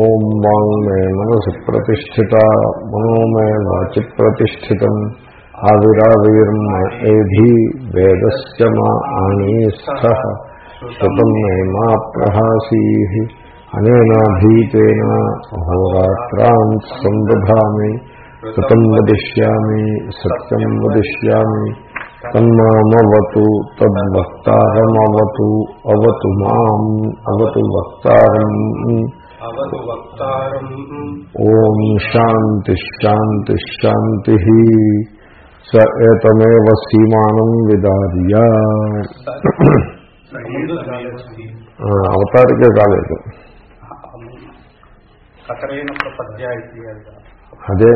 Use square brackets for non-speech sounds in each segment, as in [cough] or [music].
ఓం వాంగ్ మే మనసి ప్రతిష్ఠిత మనో మే వాచి ప్రతిష్ఠితం ఆవిరావిర్మేధి వేదస్య మా ఆనీస్థ శతం మే మా ప్రహాసీ అనేనాధీతేన అహోరాత్రాన్ సందధామి సతం వదిష్యామి సత్యం వదిష్యామి తన్మామవతు తద్వక్తారమవతు అవతు మాం అవతు వక్తారం ఓం శాంతి శాంతి శాంతి స ఏతమేవ సీమానం విదార్య. అవతారికే కాలేదు. అది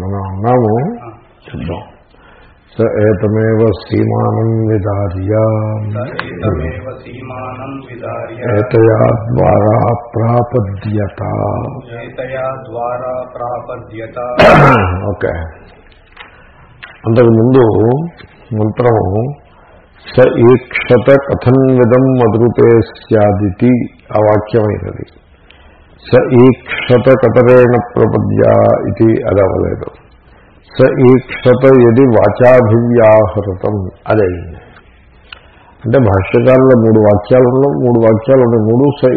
మనం అన్నాము. ఆ. విదార్య. ఏతయా ద్వారా ప్రాపద్యత. ఏతయా ద్వారా ప్రాపద్యత. ఓకే. అంతకుముందు మంత్రం స ఈక్షత కథన్విదం మధురుతే స్యాదితి ఆ వాక్యమైనది. స ఈక్షత కతరేణ ప్రపద్య ఇది అది అవ్వలేదు. స ఈక్షత ఇది వాచాభివ్యాహృతం. అదయింది అంటే భాష్యకారుల మూడు వాక్యాలలో మూడు వాక్యాలు ఉన్నాయి మూడు స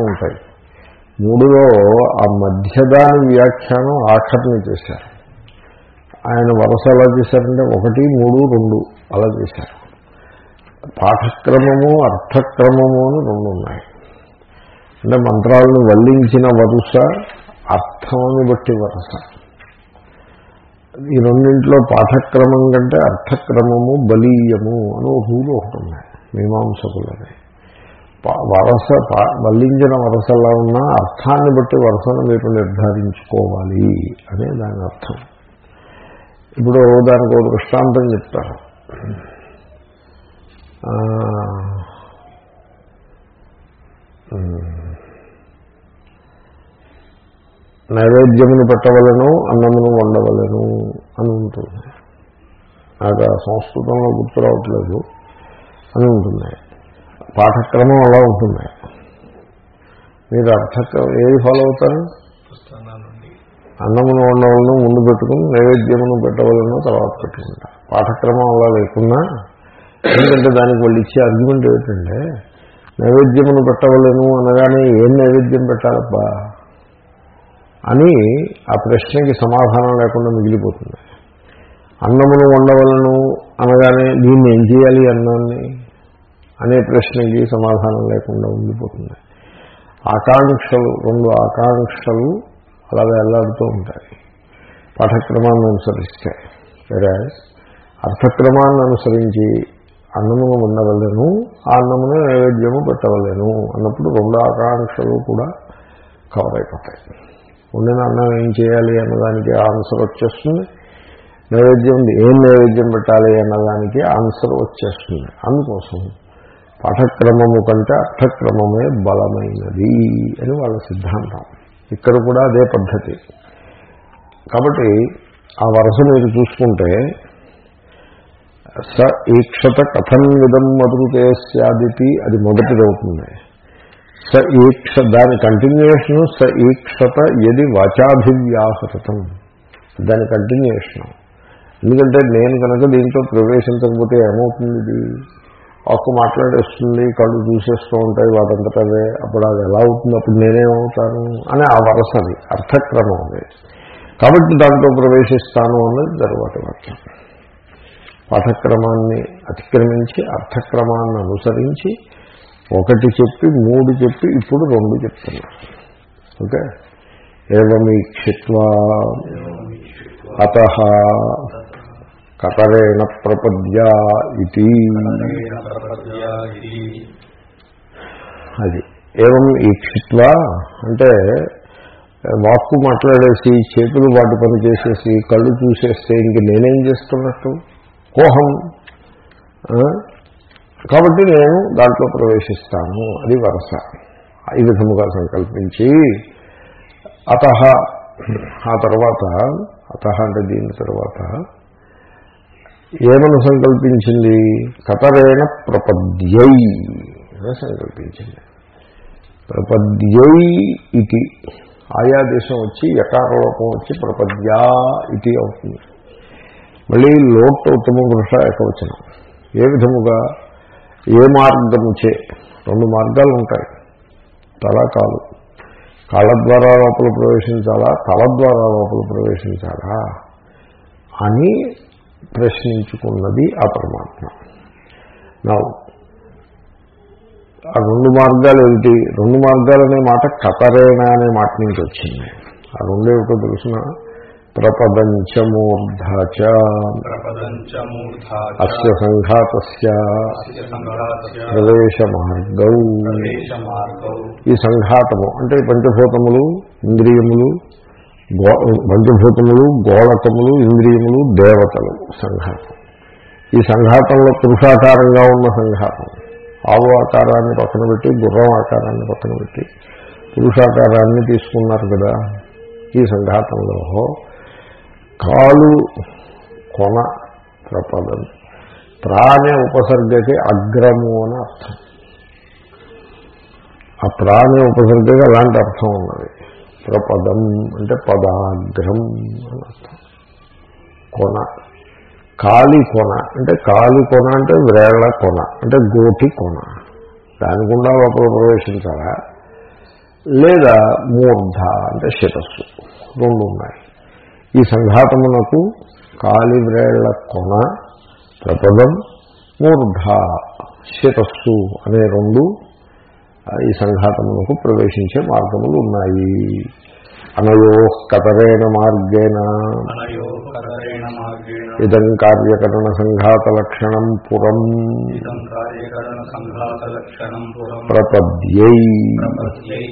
ఉంటాయి. మూడులో ఆ మధ్యదాని వ్యాఖ్యానం ఆఖరిని చేశారు. ఆయన వరుస ఎలా చేశారంటే ఒకటి మూడు రెండు అలా చేశారు. పాఠక్రమము అర్థక్రమము అని రెండు ఉన్నాయి. అంటే మంత్రాలను వల్లించిన వరుస అర్థమని బట్టి వరుస. ఈ రెండింటిలో పాఠక్రమం కంటే అర్థక్రమము బలీయము అని ఒక రూలు ఒకటి ఉన్నాయి మీమాంసకులని వరస బలించిన వల్లించిన వరసలా ఉన్నా అర్థాన్ని బట్టి వరసను మీరు నిర్ధారించుకోవాలి అనే దాని అర్థం. ఇప్పుడు దానికి ఒక దృష్టాంతం చెప్తారు. నైవేద్యమును పెట్టవలను అన్నమును వండవలను. అని ఉంటుంది. నాకు ఆ సంస్కృతంలో గుర్తు రావట్లేదు అని ఉంటుంది. పాఠక్రమం అలా ఉంటుంది. మీరు అర్థక్రమం ఏది ఫాలో అవుతారు? అన్నమును వండవలను ముందు పెట్టుకుని నైవేద్యమును పెట్టవలను తర్వాత పెట్టుకుంటా. పాఠక్రమం అలా లేకున్నా ఎందుకంటే దానికి వాళ్ళు ఇచ్చే అర్గ్యుమెంట్ ఏమిటంటే నైవేద్యమును పెట్టవలను అనగానే ఏం నైవేద్యం పెట్టాలబ్బా అని ఆ ప్రశ్నకి సమాధానం లేకుండా మిగిలిపోతుంది. అన్నమును వండవలను అనగానే దీన్ని ఏం చేయాలి అన్నాన్ని అనే ప్రశ్నకి సమాధానం లేకుండా ఉండిపోతుంది. ఆకాంక్షలు రెండు ఆకాంక్షలు అలా వెళ్ళాడుతూ ఉంటాయి. పాఠక్రమాన్ని అనుసరిస్తే వేరే అర్థక్రమాన్ని అనుసరించి అన్నమును ఉండవలను ఆ అన్నమును నైవేద్యము పెట్టవలేను అన్నప్పుడు రెండు ఆకాంక్షలు కూడా కవర్ అయిపోతాయి. వండిన అన్నం ఏం చేయాలి అన్నదానికి ఆన్సర్ వచ్చేస్తుంది. నైవేద్యం ఏం నైవేద్యం పెట్టాలి అన్నదానికి ఆన్సర్ వచ్చేస్తుంది. అందుకోసం పాఠక్రమము కంటే అర్థక్రమమే బలమైనది అని వాళ్ళ సిద్ధాంతం. ఇక్కడ కూడా అదే పద్ధతి. కాబట్టి ఆ వరుస మీరు చూసుకుంటే స ఈక్షత కథం విధం మధురుతే స్యాదితి అది మొదటిదవుతుంది స ఈక్ష దాని కంటిన్యూషను స ఈక్షత ఎది వాచాభివ్యాహృతం. దాని కంటిన్యూషన్ ఎందుకంటే నేను కనుక దీంట్లో ప్రవేశించకపోతే ఏమవుతుంది ఇది ఒక్క మాట్లాడేస్తుంది కళ్ళు చూసేస్తూ ఉంటాయి వాటంతట అవే అప్పుడు అది ఎలా అవుతుంది? అప్పుడు నేనేమవుతాను? అని ఆ వరస అది అర్థక్రమం అది. కాబట్టి దాంట్లో ప్రవేశిస్తాను అన్నది తరువాత వాక్యం. పాఠక్రమాన్ని అతిక్రమించి అర్థక్రమాన్ని అనుసరించి ఒకటి చెప్పి మూడు చెప్పి ఇప్పుడు రెండు చెప్తున్నారు ఓకే? ఏమీక్షిత్వా అత కతరేణ ప్రపద్య ఇది. అది. ఏవం ఈక్షిత్వా? అంటే వాక్కు మాట్లాడేసి చేతులు వాటి పని చేసేసి కళ్ళు చూసేస్తే ఇంక నేనేం చేస్తున్నట్టు? కోహం? కాబట్టి నేను దాంట్లో ప్రవేశిస్తాను. అది వరస. ఈ విధముగా సంకల్పించి అత ఆ తర్వాత అత అంటే దీని తర్వాత ఏమని సంకల్పించింది? కతరేణ ప్రపద్యై అని సంకల్పించింది. ప్రపద్యై ఇది ఆయా దేశం వచ్చి యకారలోకం వచ్చి ప్రపద్యా ఇది అవుతుంది. మళ్ళీ లోట్ ఉత్తమ పురుష ఏకవచనం ఏ విధముగా? ఏ మార్గము చే? రెండు మార్గాలు ఉంటాయి. తల కాలు. కాళ్ళ ద్వారా లోపల ప్రవేశించాలా? తల ద్వారా లోపల ప్రవేశించాలా? అని ప్రశ్నించుకున్నది ఆ పరమాత్మ. నా ఆ రెండు మార్గాలు ఏమిటి? రెండు మార్గాలు అనే మాట కతరేణ అనే మాట నుంచి వచ్చింది. ఆ రెండు ఏమిటో తెలుసిన? ప్రపదంచమూర్ధచ. ప్రపదంచమూర్ధా అస్య సంఘాతస్య. ప్రవేశ మార్గౌ ఈ సంఘాతము అంటే పంచభూతములు ఇంద్రియములు గో పంచభూతములు గోళకములు ఇంద్రియములు దేవతలు సంఘాతం. ఈ సంఘాతంలో పురుషాకారంగా ఉన్న సంఘాతం. ఆవు ఆకారాన్ని పక్కన పెట్టి గుర్రం ఆకారాన్ని పక్కన పెట్టి పురుషాకారాన్ని తీసుకున్నారు కదా ఈ సంఘాతంలో. కాలు కొన ప్రపదం. ప్రాణే ఉపసర్గకి అగ్రము అని అర్థం. ఆ ప్రాణే ఉపసర్గకి అలాంటి అర్థం ఉన్నది. ప్రపదం అంటే పదాగ్రం అని అర్థం. కొన. కాలి కొన. అంటే కాలి కొన అంటే వ్రేళ్ళ కొన. అంటే గోటి కొన. దాని గుండా లోపల ప్రవేశించాలా? లేదా మూర్ధ అంటే శిరస్సు. రెండు ఉన్నాయి. ఈ సంఘాతమునకు కాలి వ్రేళ్ళ కొన ప్రపదం మూర్ధ శిరస్సు అనే రెండు ఈ సంఘాతమునకు ప్రవేశించే మార్గములు ఉన్నాయి అనయో కతరేణ మార్గేణ. ఇదం కార్యకరణ సంఘాత లక్షణం పురం. ప్రపద్యై.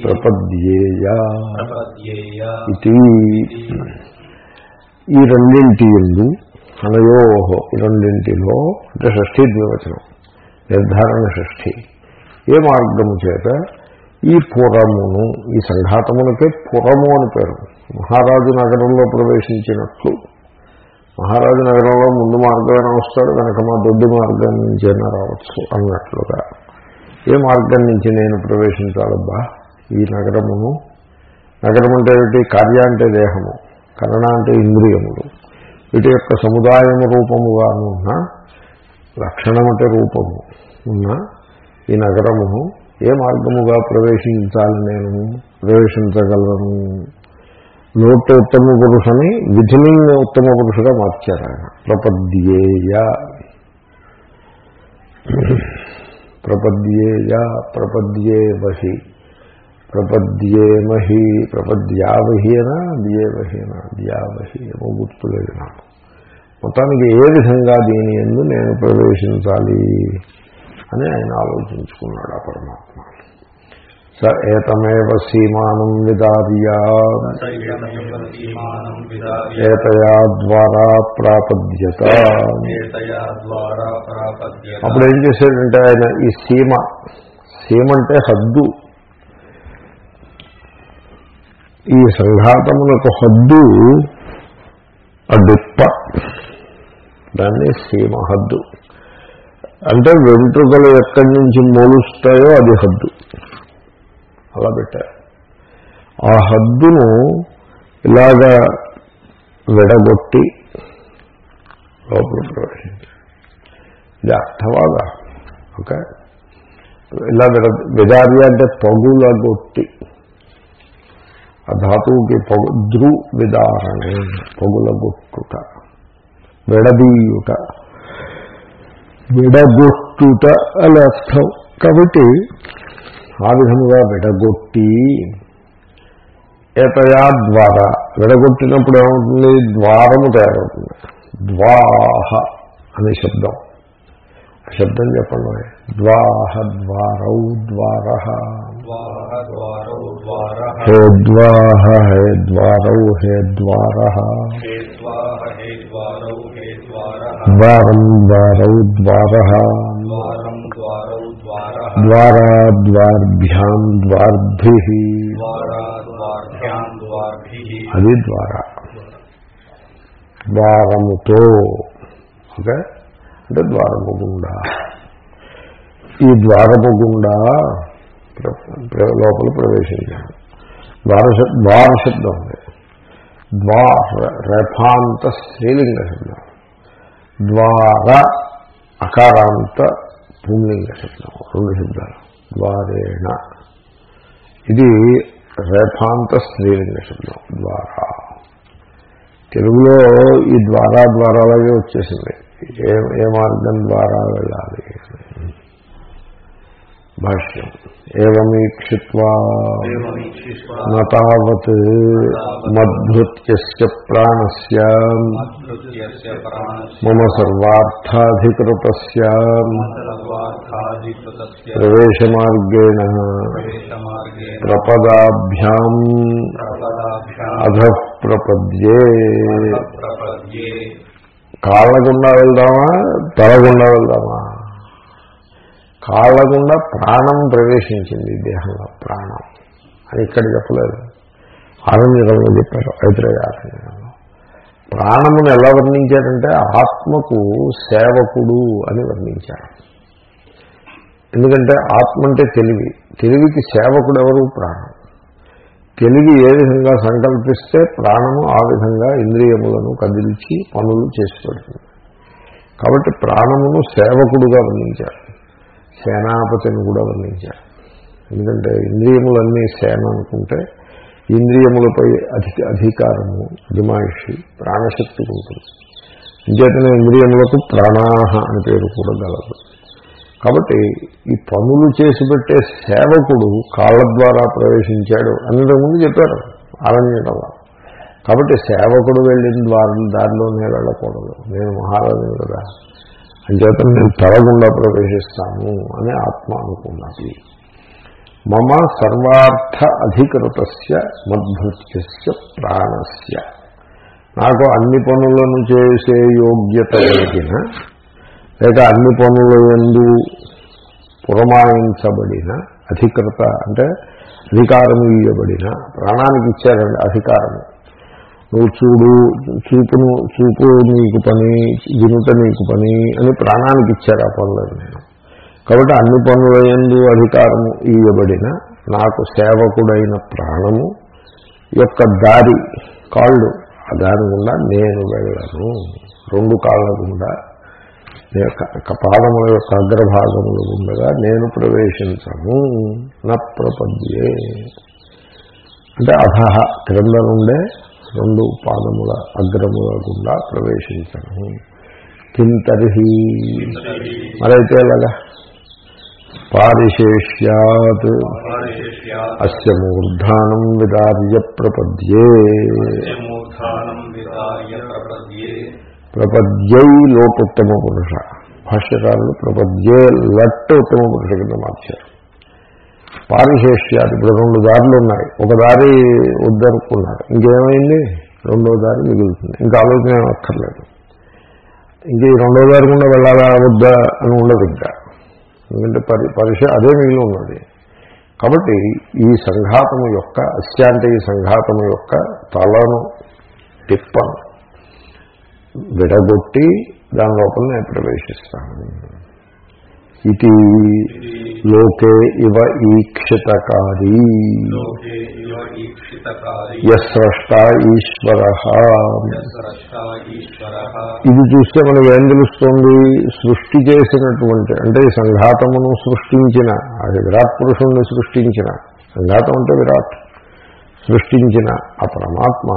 ప్రపద్యై. ప్రపద్యేయ. ఇది ఈ రెండింటి ఎందు అనయో ఈ రెండింటిలో అంటే షష్ఠీ ద్వివచనం నిర్ధారణ షష్ఠి. ఏ మార్గము చేత? ఈ పురమును ఈ సంఘాతమునకే పురము అని పేరు. మహారాజు నగరంలో ప్రవేశించినట్లు. మహారాజు నగరంలో ముందు మార్గమైనా వస్తాడు? కనుక మా దొడ్డి మార్గం నుంచైనా రావచ్చు అన్నట్లుగా. ఏ మార్గం నుంచి నేను ప్రవేశించాలబ్బా? ఈ నగరమును. నగరం అంటే ఏమిటి? కార్య అంటే దేహము. కరణ అంటే ఇంద్రియములు. వీటి యొక్క సముదాయము రూపముగాను ఉన్న లక్షణం అంటే రూపము. ఉన్న ఈ నగరమును ఏ మార్గముగా ప్రవేశించాలి నేను? ప్రవేశించగలను. లోటు ఉత్తమ పురుషని విధిని ఉత్తమ పురుషుగా మార్చారు? ఆయన ప్రపద్యేయ ప్రపద్యేయ ప్రపద్యేమహి ప్రపద్యేమహి ప్రపద్యావహీనా అనా? ద్యావహి. ఏమో గుర్తులేదు నాకు. మొత్తానికి ఏ విధంగా దీని ఎందు నేను ప్రవేశించాలి? అని ఆయన ఆలోచించుకున్నాడు ఆ పరమాత్మ. స ఏతమేవ సీమానం విదార్య. ఏతయా ద్వారా ప్రాపద్యత. అప్పుడు ఏం చేశాడంటే ఆయన ఈ సీమ సీమ అంటే హద్దు. ఈ సంఘాతములకు హద్దు అడుప్ప. దాన్ని సీమ హద్దు. అంటే వెంట్రుకలు ఎక్కడి నుంచి మోలుస్తాయో అది హద్దు. అలా పెట్టారు. ఆ హద్దును ఇలాగా విడగొట్టి లోపల ప్రవేశించారు. ఇది అర్థవాగా ఓకే. ఇలా విడ విదార్య అంటే పగులగొట్టి. ఆ ధాతువుకి పగు ద్రు విదారణ పగులగొట్టుట విడదీయుట. విడగొట్టుట అని అర్థం. కాబట్టి ఆ విధముగా విడగొట్టి ఏతయా ద్వారా. విడగొట్టినప్పుడు ఏమవుతుంది? ద్వారము తయారవుతుంది. ద్వాహ అనే శబ్దం. ఆ శబ్దం చెప్పండి. ద్వాహ ద్వారౌ ద్వార. హే ద్వాహ హే ద్వారౌ హే ద్వార. ద్వార ద్వారం ద్వారౌ. ద్వార ద్వారం ద్వారౌ. ద్వార ద్వారా ద్వార్భ్యాం ద్వార్భి. అది ద్వారా. ద్వారముతో. ఓకే? అంటే ద్వారము గుండా. ఈ ద్వారము గుండా లోపల ప్రవేశించాను ద్వార ద్వార శబ్దం ఉంది ద్వార రేఫాంత స్త్రీలింగ శబ్దం ద్వార అకారాంత భూమిలింగ శబ్దం రెండు శబ్దాలు. ద్వారేణ. ఇది రేఫాంత స్త్రీలింగ శబ్దం ద్వారా. తెలుగులో ఈ ద్వారా ద్వారాలాగే వచ్చేసింది. ఏ ఏ మార్గం ద్వారా వెళ్ళాలి? భాష్యం. ఏమీక్షిత్వా ప్రాణస్య మద్భృత్యస్య ప్రాణస్య మమ సర్వార్థాధికృతస్య ప్రవేశమార్గేణ ప్రపదాభ్యాం అధ ప్రపద్యే ప్రపద్యే కాళ్ళగుండా వెళ్దామా? తలగుండా వెళ్దామా? కాళ్ళగుండా ప్రాణం ప్రవేశించింది ఈ దేహంలో ప్రాణం. అని ఇక్కడ చెప్పలేదు. ఆనందంలో చెప్పారు ఐతరేయ ఆనందంలో ప్రాణమును ఎలా వర్ణించారంటే ఆత్మకు సేవకుడు అని వర్ణించారు. ఎందుకంటే ఆత్మ అంటే తెలివి. తెలివికి సేవకుడు ఎవరు? ప్రాణం. తెలివి ఏ విధంగా సంకల్పిస్తే ప్రాణము ఆ విధంగా ఇంద్రియములను కదిల్చి పనులు చేసి పెడుతుంది. కాబట్టి ప్రాణమును సేవకుడుగా వర్ణించారు. సేనాపతిని కూడా వర్ణించారు. ఎందుకంటే ఇంద్రియములన్నీ సేన అనుకుంటే ఇంద్రియములపై అధిక అధికారము దిమాయిషి ప్రాణశక్తి ఉంటుంది. అంచేతనే ఇంద్రియములకు ప్రాణాహ అని పేరు కూడా గలదు. కాబట్టి ఈ పనులు చేసి పెట్టే సేవకుడు కాళ్ళ ద్వారా ప్రవేశించాడు అని ముందు చెప్పారు ఆరంజంలో కాబట్టి సేవకుడు వెళ్ళిన ద్వారా దారిలోనే వెళ్ళకూడదు. నేను మహారాజు కదా. అంచేత నేను తలగుండా ప్రవేశిస్తాను అని ఆత్మ అనుకున్నది. మమ సర్వార్థ అధికృతస్య మద్భృత్యస్య ప్రాణస్య. నాకు అన్ని పనులను చేసే యోగ్యత కలిగిన లేక అన్ని పనుల ఎందు పురమాయించబడిన అధికృత అంటే అధికారం ఇవ్వబడిన ప్రాణానికి ఇచ్చారండి అధికారము నువ్వు చూడు చూపును చూపు నీకు పని వినుట నీకు పని అని ప్రాణానికి ఇచ్చారు ఆ పనులను నేను. కాబట్టి అన్ని పనుల ఎందు అధికారము ఇవ్వబడిన నాకు సేవకుడైన ప్రాణము యొక్క దారి కాళ్ళు ఆ దారి గుండా నేను వెళ్ళను. రెండు కాళ్ళ గుండా నే- పాదముల యొక్క అగ్రభాగములు ఉండగా నేను ప్రవేశించను. నా ప్రపంచే అంటే అధహ క్రింద నుండే రెండు పాదముల అగ్రముల గుండా ప్రవేశించను. కింతర్హి. మరైతే ఎలాగా? పారిశేష్యాత్. అస్య విదార్య ప్రపద్యే మూర్ధానం విదార్య ప్రపద్యే. ప్రపద్యై లోటుత్తమ పురుష. భాష్యకారులు ప్రపద్యే లట్ ఉత్తమ పురుష కింద మార్చారు. పారిశేష్యాలు ఇప్పుడు రెండు దారులు ఉన్నాయి. ఒక దారి వద్దనుకున్నారు ఇంకేమైంది? రెండో దారి మిగులుతుంది. ఇంకా ఆలోచన ఏం అక్కర్లేదు. ఇంక ఈ రెండో దారి గుండా వెళ్ళాలా వద్దా అని ఉండదు ఇంకా. ఎందుకంటే పరి పరిష అదే మిగిలి ఉన్నది. కాబట్టి ఈ సంఘాతము యొక్క అస్య ఈ సంఘాతము యొక్క తలను తిప్పను విడగొట్టి దాని లోపల నేను ప్రవేశిస్తాను. ఇది లోకే ఇవ ఈక్షితకారీ యస్రష్ట ఈశ్వర ఇది చూస్తే మనకు ఏం తెలుస్తుంది? సృష్టి చేసినటువంటి అంటే సంఘాతమును సృష్టించిన అది విరాట్ పురుషుణ్ణి సృష్టించిన. సంఘాతం అంటే విరాట్. సృష్టించిన ఆ పరమాత్మ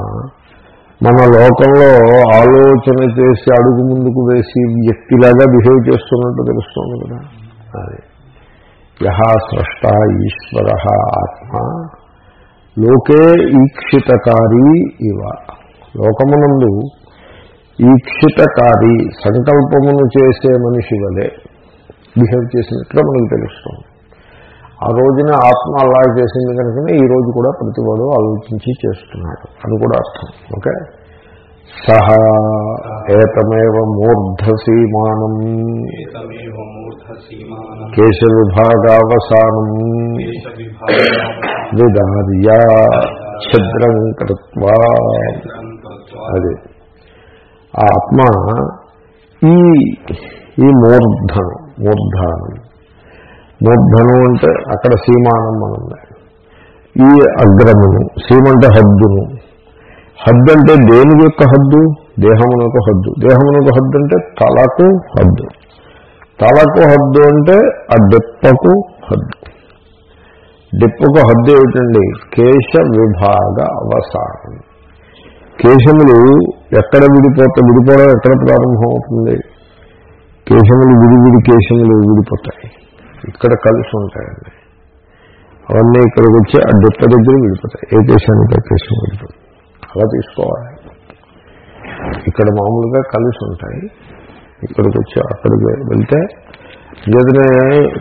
మన లోకంలో ఆలోచన చేసి అడుగు ముందుకు వేసి వ్యక్తిలాగా బిహేవ్ చేస్తున్నట్టు తెలుస్తుంది కదా. అది. యహ స్రష్ట ఈశ్వర ఆత్మ. లోకే ఈక్షితకారి ఇవ. లోకమునందు ఈక్షితకారి సంకల్పమును చేసే మనిషి వలె బిహేవ్ చేసినట్టుగా మనకు తెలుస్తుంది. ఆ రోజున ఆత్మ అలా చేసింది కనుకనే ఈ రోజు కూడా ప్రతివాడు ఆలోచించి చేస్తున్నాడు. అని కూడా అర్థం. ఓకే? సహ ఏతమేవ మూర్ధసీమానం. ఏతమేవ మూర్ధసీమానం. కేశ విభాగావసానం దేశ విభాగం విదార్య ఛద్రం కృత్వా. అది. ఆత్మ ఈ ఈ మూర్ధనం మూర్ధానం. మూర్ధను అంటే అక్కడ సీమానం అని ఉంది. ఈ అగ్రమును సీమంటే హద్దును. హద్దు అంటే దేని యొక్క హద్దు? దేహమునకు హద్దు. దేహమునకు హద్దు అంటే తలకు హద్దు. తలకు హద్దు అంటే ఆ డిప్పకు హద్దు. డిప్పకు హద్దు ఏమిటండి? కేశ విభాగ అవసానం. కేశములు ఎక్కడ విడిపోతే విడిపోవడం ఎక్కడ ప్రారంభం అవుతుంది కేశములు విడివిడి కేశములు విడిపోతాయి. ఇక్కడ కలిసి ఉంటాయండి. అవన్నీ ఇక్కడికి వచ్చి ఆ డెప్ప దగ్గర విడిపోతాయి ఏ కేశానికి ఆ కేశం విడిపోతుంది అలా తీసుకోవాలి. ఇక్కడ మామూలుగా కలిసి ఉంటాయి. ఇక్కడికి వచ్చి అక్కడికి వెళ్తే లేదనే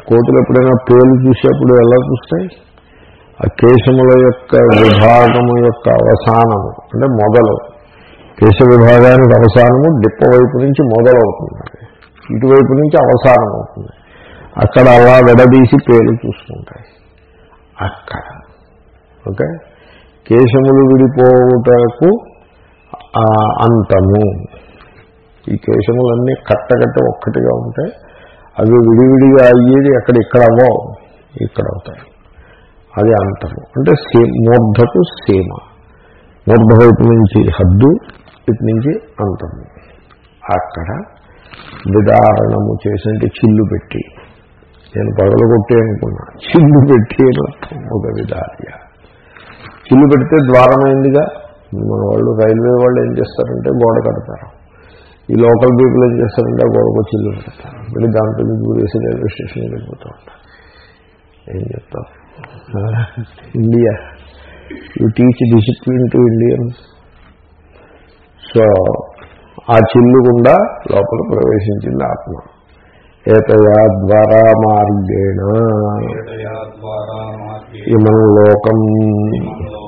కోతులు ఎప్పుడైనా పేలు చూసేప్పుడు ఎలా చూస్తాయి? ఆ కేశముల యొక్క విభాగము యొక్క అవసానము అంటే మొదలు. కేశ విభాగానికి అవసానము డిప్ప వైపు నుంచి మొదలవుతుంది. ఇటువైపు నుంచి అవసానం అవుతుంది అక్కడ అలా విడదీసి పేలు చూసుకుంటాయి అక్కడ. ఓకే? కేశములు విడిపోవుటకు ఆ అంతము. ఈ కేశములన్నీ కట్టకట్ట ఒక్కటిగా ఉంటాయి. అవి విడివిడిగా అయ్యేది అక్కడ ఇక్కడ అవ్వవు ఇక్కడ అవుతాయి. అది అంతము. అంటే సీ మూర్ధకు సీమ. మూర్ధ వైపు నుంచి హద్దు ఇటు నుంచి అంతము. అక్కడ విదారణము చేసినట్టు చిల్లు పెట్టి నేను పగలగొట్టి అనుకున్నా. చిల్లు పెట్టి ఒక విధార్య చిల్లు పెడితే ద్వారమైందిగా మన వాళ్ళు రైల్వే వాళ్ళు ఏం చేస్తారంటే గోడ కడతారు. ఈ లోకల్ పీపుల్ ఏం చేస్తారంటే గోడకు చిల్లు పెడతారు. వెళ్ళి దాంట్లో మీకు వేసి రైల్వే స్టేషన్కి వెళ్ళిపోతూ ఉంటారు. ఏం చెప్తాం? India. You teach discipline to Indians so ఆ చిల్లు గుండా లోపల ప్రవేశించింది ఆత్మ. ఏతయా ద్వారా మార్గేణ ఇమం లోకం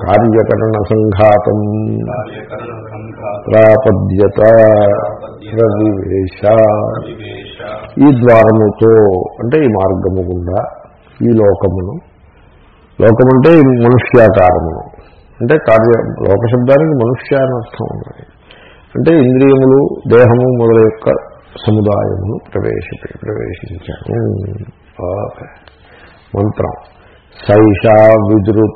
కార్యకరణ సంఘాతం ప్రాపద్యత ప్రవివేశ. వివేశ ఈ ద్వారముతో అంటే ఈ మార్గము గుండా ఈ లోకమును లోకమంటే మనుష్యాకారమును. అంటే కార్య లోక శబ్దానికి మనుష్య అని అర్థం ఉన్నది. అంటే ఇంద్రియములు దేహము మొదల యొక్క సముదాయమును ప్రవేశ ప్రవేశించాను. మంత్రం. సైషా తదేతన్నాందనం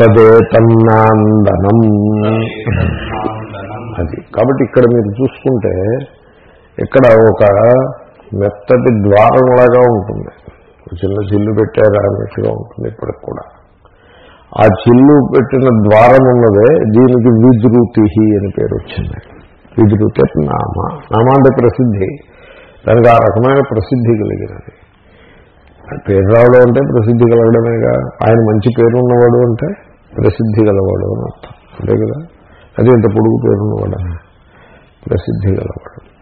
తదేతన్నాందనం అది. కాబట్టి ఇక్కడ మీరు చూసుకుంటే ఇక్కడ ఒక మెత్తటి ద్వారంలాగా ఉంటుంది. చిన్న చిల్లు పెట్టారా అన్నట్టుగా ఉంటుంది ఇప్పటికి కూడా. ఆ చిల్లు పెట్టిన ద్వారం ఉన్నదే దీనికి విద్రుతి అని పేరు వచ్చింది. విద్రుతి నామ. నామ అంటే ప్రసిద్ధి. దానికి ఆ రకమైన ప్రసిద్ధి కలిగినది. పేరు రావడం అంటే ప్రసిద్ధి కలగడమేగా? ఆయన మంచి పేరు ఉన్నవాడు అంటే ప్రసిద్ధి గలవాడు అని అర్థం. అంతే కదా? అది ఇంత పొడుగు పేరున్నవాడు ప్రసిద్ధి గలవాడు.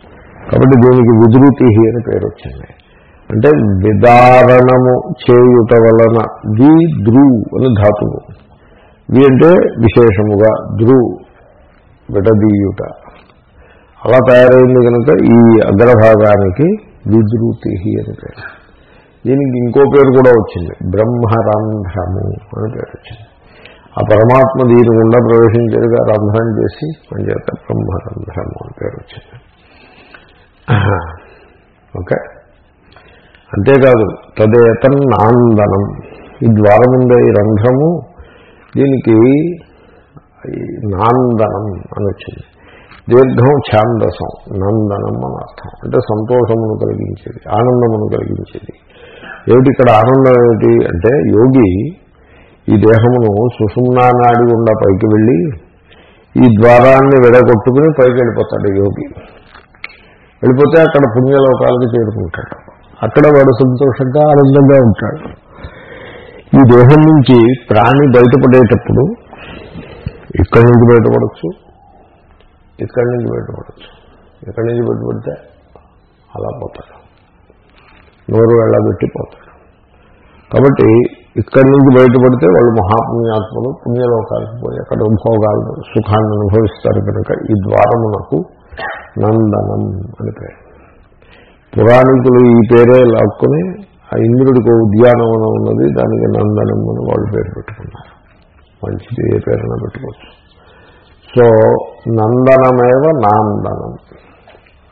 కాబట్టి దీనికి విద్రుతి అని పేరు వచ్చింది. అంటే విదారణము చేయుట వలన వి ద్రు అని ధాతువు. వి అంటే విశేషముగా ద్రు విడదీయుట. అలా తయారైంది కనుక ఈ అగ్రభాగానికి విద్రుతి అని పేరు. దీనికి ఇంకో పేరు కూడా వచ్చింది బ్రహ్మరంధ్రము అని పేరు వచ్చింది. ఆ పరమాత్మ దీని గుండా ప్రవేశించేదిగా రంధ్రం చేసి మన చేత బ్రహ్మరంధ్రము అని పేరు వచ్చింది. ఓకే? అంతేకాదు తదేతన్నాందనం. ఈ ద్వారం ఉండే ఈ రంధ్రము దీనికి నాందనం అని వచ్చింది. దీర్ఘం ఛాందసం నందనం అని అర్థం. అంటే సంతోషమును కలిగించేది ఆనందమును కలిగించేది. ఏమిటి ఇక్కడ ఆనందం ఏమిటి అంటే యోగి ఈ దేహమును సుషుమ్నా నాడి గుండా పైకి వెళ్ళి ఈ ద్వారాన్ని విడగొట్టుకుని పైకి వెళ్ళిపోతాడు యోగి. వెళ్ళిపోతే అక్కడ పుణ్యలోకాలకు చేరుకుంటాడు. అక్కడ వాడు సంతోషంగా ఆనందంగా ఉంటాడు. ఈ దేహం నుంచి ప్రాణి బయటపడేటప్పుడు ఇక్కడి నుంచి బయటపడచ్చు ఇక్కడి నుంచి బయటపడచ్చు. ఇక్కడి నుంచి బయటపడితే అలా పోతాడు. నోరు వెళ్ళబెట్టి పోతాడు. కాబట్టి ఇక్కడి నుంచి బయటపడితే వాళ్ళు మహాపుణ్యాత్మలు పుణ్యలోకాలకు పోయి అక్కడ భోగాలు సుఖాన్ని అనుభవిస్తారు కనుక ఈ ద్వారమునకు నందనం అని పేరు. పురాణికులు ఈ పేరే లాక్కొని ఆ ఇంద్రుడికి ఉద్యానవనం ఉన్నది దానికి నందనం అని వాళ్ళు పేరు పెట్టుకున్నారు. మంచిది ఏ పేరైనా పెట్టుకోవచ్చు. సో నందనమేవ నాందనం.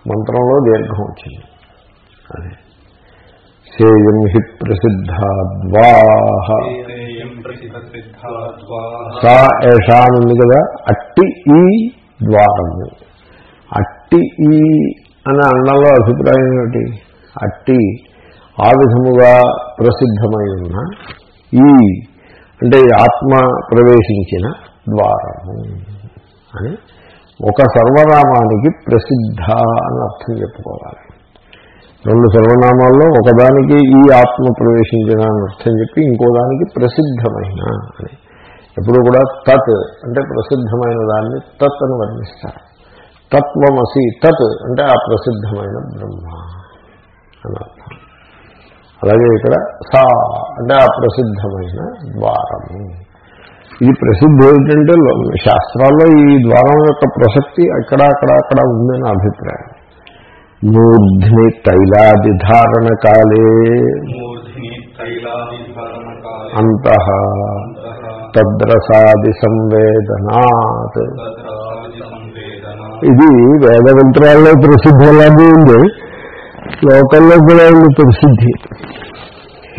మంత్రంలో దీర్ఘం వచ్చింది. అదే. సేయం హి ప్రసిద్ధాద్వాహ. ప్రసిద్ధాద్వా సా ఏషా అని ఉంది కదా అట్టి ఈ ద్వారము. అట్టి ఈ అనే అన్నంలో అభిప్రాయం ఏమిటి? అట్టి ఆ విధముగా ప్రసిద్ధమై ఉన్న ఈ అంటే ఆత్మ ప్రవేశించిన ద్వారము అని ఒక సర్వనామానికి ప్రసిద్ధ అని అర్థం చెప్పుకోవాలి. రెండు సర్వనామాల్లో ఒకదానికి ఈ ఆత్మ ప్రవేశించిన అని అర్థం చెప్పి ఇంకోదానికి ప్రసిద్ధమైన అని. ఎప్పుడు కూడా తత్ అంటే ప్రసిద్ధమైన దాన్ని తత్ అని వర్ణిస్తారు. తత్వమసి తత్ అంటే ఆ ప్రసిద్ధమైన బ్రహ్మ అని అర్థం. అలాగే ఇక్కడ సా అంటే ఆ ప్రసిద్ధమైన ద్వారము ఇది ప్రసిద్ధి ఏమిటంటే శాస్త్రాల్లో ఈ ద్వారం యొక్క ప్రసక్తి అక్కడ అక్కడ అక్కడ ఉందని అభిప్రాయం. మూర్ధిని తైలాదిధారణ కాలే. అంతః తద్రసాది సంవేదనాత్. ఇది వేద ఇది ప్రసిద్ధి ఎలాగే ఉంది. లోకల్లో కూడా ఉంది ప్రసిద్ధి.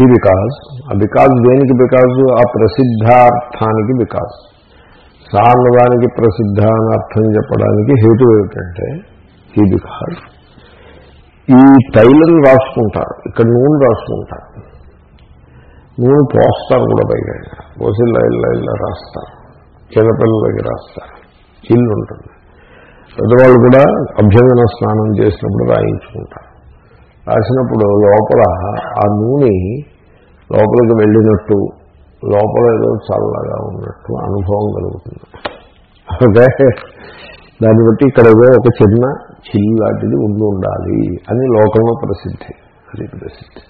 ఈ బికాజ్ ఆ బికాజ్ దేనికి బికాజ్ ఆ ప్రసిద్ధార్థానికి బికాజ్ సా ప్రసిద్ధ అని అర్థం చెప్పడానికి హేతు ఏమిటంటే ఈ బికాజ్ ఈ తైలం రాసుకుంటారు ఇక్కడ నూనె రాసుకుంటారు. నూనె పోస్తారు కూడా పైగా పోసి ఇలా ఇలా ఇలా రాస్తారు. చిన్నపిల్లలకి రాస్తారు. చిల్లు ఉంటుంది. పెద్దవాళ్ళు కూడా అభ్యంగన స్నానం చేసినప్పుడు రాయించుకుంటారు. రాసినప్పుడు లోపల ఆ నూనె లోపలికి వెళ్ళినట్టు లోపల ఏదో చల్లగా ఉన్నట్టు అనుభవం కలుగుతుంది. ఓకే? దాన్ని బట్టి ఇక్కడ ఏదో ఒక చిన్న చిల్లు లాంటిది ఉండి ఉండాలి అని లోకంలో ప్రసిద్ధి. అది ప్రసిద్ధి.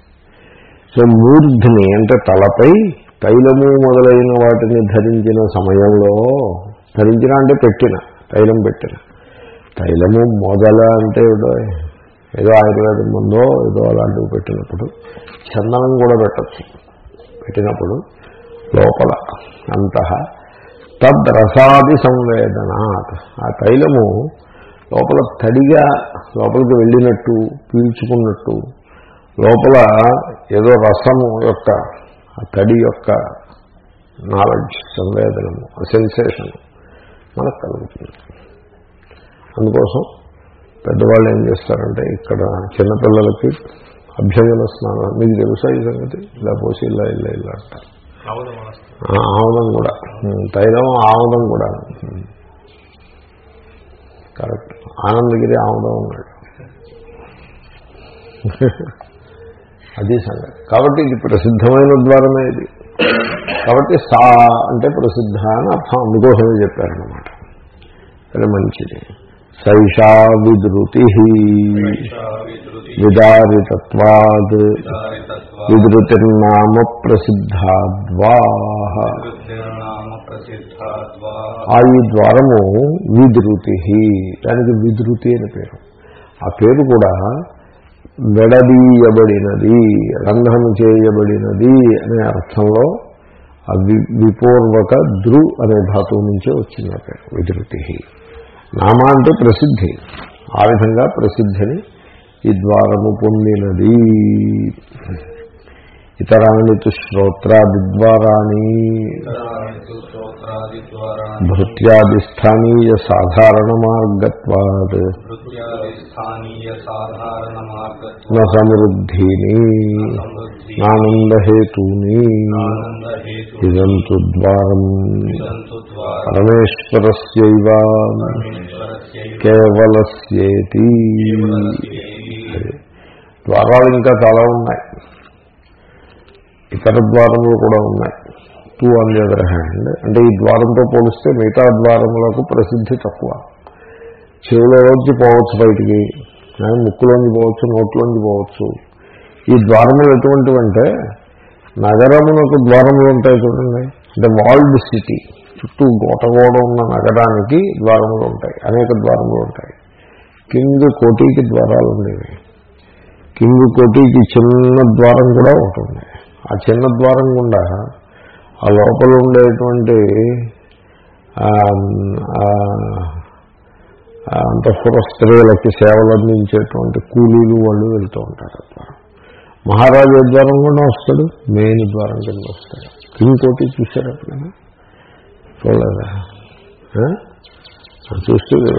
సో మూర్ధిని అంటే తలపై తైలము మొదలైన వాటిని ధరించిన సమయంలో ధరించిన అంటే పెట్టిన తైలం పెట్టిన. తైలము మొదల అంటే ఏదో ఏదో ఆయుర్వేదం ముందో ఏదో అలాంటివి పెట్టినప్పుడు చందనం కూడా పెట్టచ్చు. పెట్టినప్పుడు లోపల అంత తద్రసాది సంవేదనాత్. ఆ తైలము లోపల తడిగా లోపలికి వెళ్ళినట్టు పీల్చుకున్నట్టు లోపల ఏదో రసము యొక్క ఆ తడి యొక్క నాలెడ్జ్ సంవేదనము సెన్సేషన్ మనకు కలుగుతుంది. అందుకోసం పెద్దవాళ్ళు ఏం చేస్తారంటే ఇక్కడ చిన్నపిల్లలకి అభ్యర్థన స్నానం మీకు తెలుసా ఈ సంగతి? ఇలా పోసి ఇలా ఇలా ఇలా అంటారు. ఆముదం కూడా తైలం ఆముదం కూడా. కరెక్ట్. ఆనందగిరి ఆముదం ఉన్నాడు. అది సంగతి. కాబట్టి ఇది ప్రసిద్ధమైన ద్వారమే ఇది. కాబట్టి సా అంటే ప్రసిద్ధ అని అర్థం. అందుకోసమే చెప్పారనమాట అది మంచిది. సైషా విధృతి విదారితత్వాద్ విధృతిర్నామ ప్రసిద్ధాద్వా నామ ఆ ఈ ద్వారము విధృతి దానికి విధృతి అని పేరు. ఆ పేరు కూడా వెడదీయబడినది రంధ్రము చేయబడినది అనే అర్థంలో ఆ విపూర్వక దృ అనే ధాతువు నుంచే వచ్చింది పేరు విధృతి నామ అంటే ప్రసిద్ధి. ఆ విధంగా ప్రసిద్ధిని ఈ ద్వారము పొందినది. ఇతరాణి తు శ్రోత్రాదిద్వారాణి. భృత్యాదిస్థానీయ సాధారణ మార్గత్వాద్ నృత్యాది స్థానీయ సాధారణ మార్గత్వ న సమృద్ధిని. సమృద్ధి నానందహేతూని. ఇదంతు ద్వారం. కేవలస్యేతి. కేవలస్యేతి. ద్వారాలు ఇంకా చాలా ఉన్నాయి. ఇతర ద్వారములు కూడా ఉన్నాయి. Two on the other hand అంటే ఈ ద్వారంతో పోలిస్తే మిగతా ద్వారములకు ప్రసిద్ధి తక్కువ. చెవులలోంచి పోవచ్చు బయటికి ముక్కులోంచి పోవచ్చు నోట్లోంచి పోవచ్చు. ఈ ద్వారములు ఎటువంటివంటే నగరమునకు ద్వారములు ఉంటాయి చూడండి. అంటే వాల్డ్ సిటీ చుట్టూ గోటగోడ ఉన్న నగరానికి ద్వారములు ఉంటాయి. అనేక ద్వారములు ఉంటాయి. కింగ్ కోటికి ద్వారాలు ఉండేవి. కింగ్ కోటికి చిన్న ద్వారం కూడా ఒకటి ఉంది. ఆ చిన్న ద్వారం గుండా ఆ లోపల ఉండేటువంటి అంతఃపుర స్త్రీలకి సేవలు అందించేటువంటి కూలీలు వాళ్ళు వెళ్తూ ఉంటారు ద్వారం. మహారాజు ద్వారం కూడా వస్తాడు? మెయిన్ ద్వారం కింద వస్తాడు. ఇంకోటి చూశారు ఎప్పుడైనా? చూడలేదా? చూస్తే తెలుస్తుంది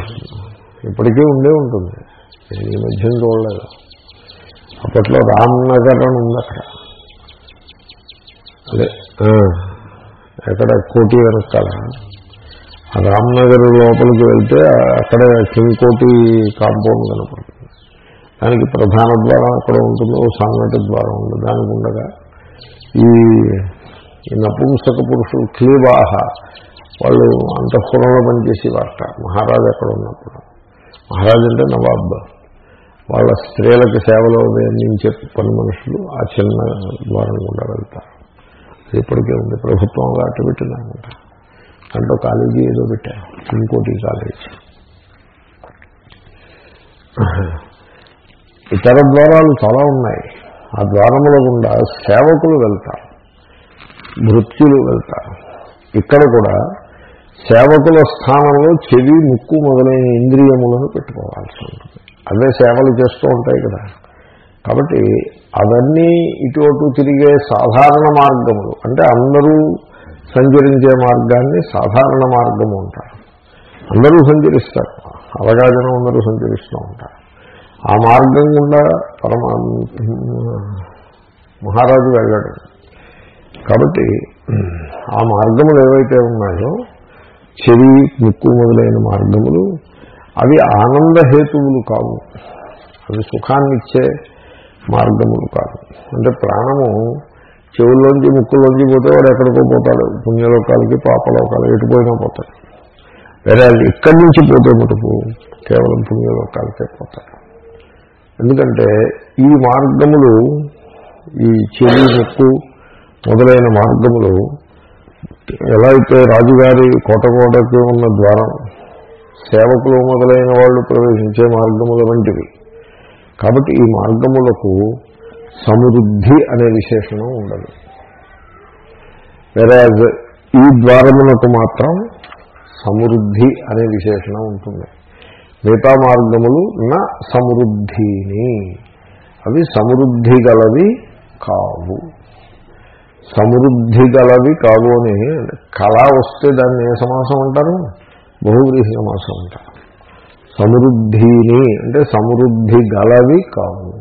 ఇప్పటికీ ఉండే ఉంటుంది. నేను ఈ మధ్యన చూడలేదు. అప్పట్లో రామ్నగర్ అని ఉంది అక్కడ. అదే. ఎక్కడ కోటి వెనకాల. రామ్నగర్ లోపలికి వెళ్తే అక్కడ కింగ్కోటి కాంపౌండ్ కనపడుతుంది. దానికి ప్రధాన ద్వారం అక్కడ ఉంటుంది ఓ సాంగటి ద్వారం ఉంది. దానికి ఉండగా ఈ నపుంసక పురుషులు క్లీబాహ వాళ్ళు అంతఃపురంలో పనిచేసేవారట మహారాజు అక్కడ ఉన్నప్పుడు. మహారాజు అంటే నవాబ్. వాళ్ళ స్త్రీలకు సేవలో అందించే పని మనుషులు ఆ చిన్న ద్వారం గుండా వెళ్తారు ఇప్పటికే ఉంది ప్రభుత్వంగా అటు పెట్టిందనమాట దాంట్లో కాలేజీ ఏదో పెట్టారు ఇంకోటి కాలేజీ. ఇతర ద్వారాలు చాలా ఉన్నాయి. ఆ ద్వారముల గుండా సేవకులు వెళ్తారు. మృత్యులు వెళ్తారు. ఇక్కడ కూడా సేవకుల స్థానంలో చెవి ముక్కు మొదలైన ఇంద్రియములను పెట్టుకోవాల్సి ఉంటుంది. అవే సేవలు చేస్తూ ఉంటాయి కదా. కాబట్టి అవన్నీ ఇటు అటు తిరిగే సాధారణ మార్గములు. అంటే అందరూ సంచరించే మార్గాన్ని సాధారణ మార్గము అంటారు. అందరూ సంచరిస్తారు. అవగాహన అందరూ సంచరిస్తూ ఉంటారు. ఆ మార్గం గుండా పరమా మహారాజు వెళ్ళాడు. కాబట్టి ఆ మార్గములు ఏవైతే ఉన్నాయో చెవి ముక్కు మొదలైన మార్గములు అవి ఆనందహేతువులు కావు. అవి సుఖాన్నిచ్చే మార్గములు కాదు. అంటే ప్రాణము చెవుల్లోంచి ముక్కులోంచి పోతే వాడు ఎక్కడికో పోతాడు. పుణ్యలోకాలకి పాపలోకాలకి ఎటుపోయినా పోతాడు. వేరే ఇక్కడి నుంచి పోతే మటుకు కేవలం పుణ్యలోకాలకే పోతాడు ఎందుకంటే ఈ మార్గములు ఈ చెవి ముక్కు మొదలైన మార్గములు ఎలా అయితే రాజుగారి కోటగోడకి ఉన్న ద్వారం సేవకులు మొదలైన వాళ్ళు ప్రవేశించే మార్గముల వంటివి. కాబట్టి ఈ మార్గములకు సమృద్ధి అనే విశేషణం ఉండదు. వెరాజ్ ఈ ద్వారమునకు మాత్రం సమృద్ధి అనే విశేషణం ఉంటుంది. మిగతా మార్గములు నా సమృద్ధిని. అవి సమృద్ధి గలవి కావు. సమృద్ధి గలవి కావు అని కళ వస్తే దాన్ని ఏ సమాసం అంటారు? బహువ్రీహి సమాసం అంటారు. సమృద్ధిని అంటే సమృద్ధి గలవి కావు.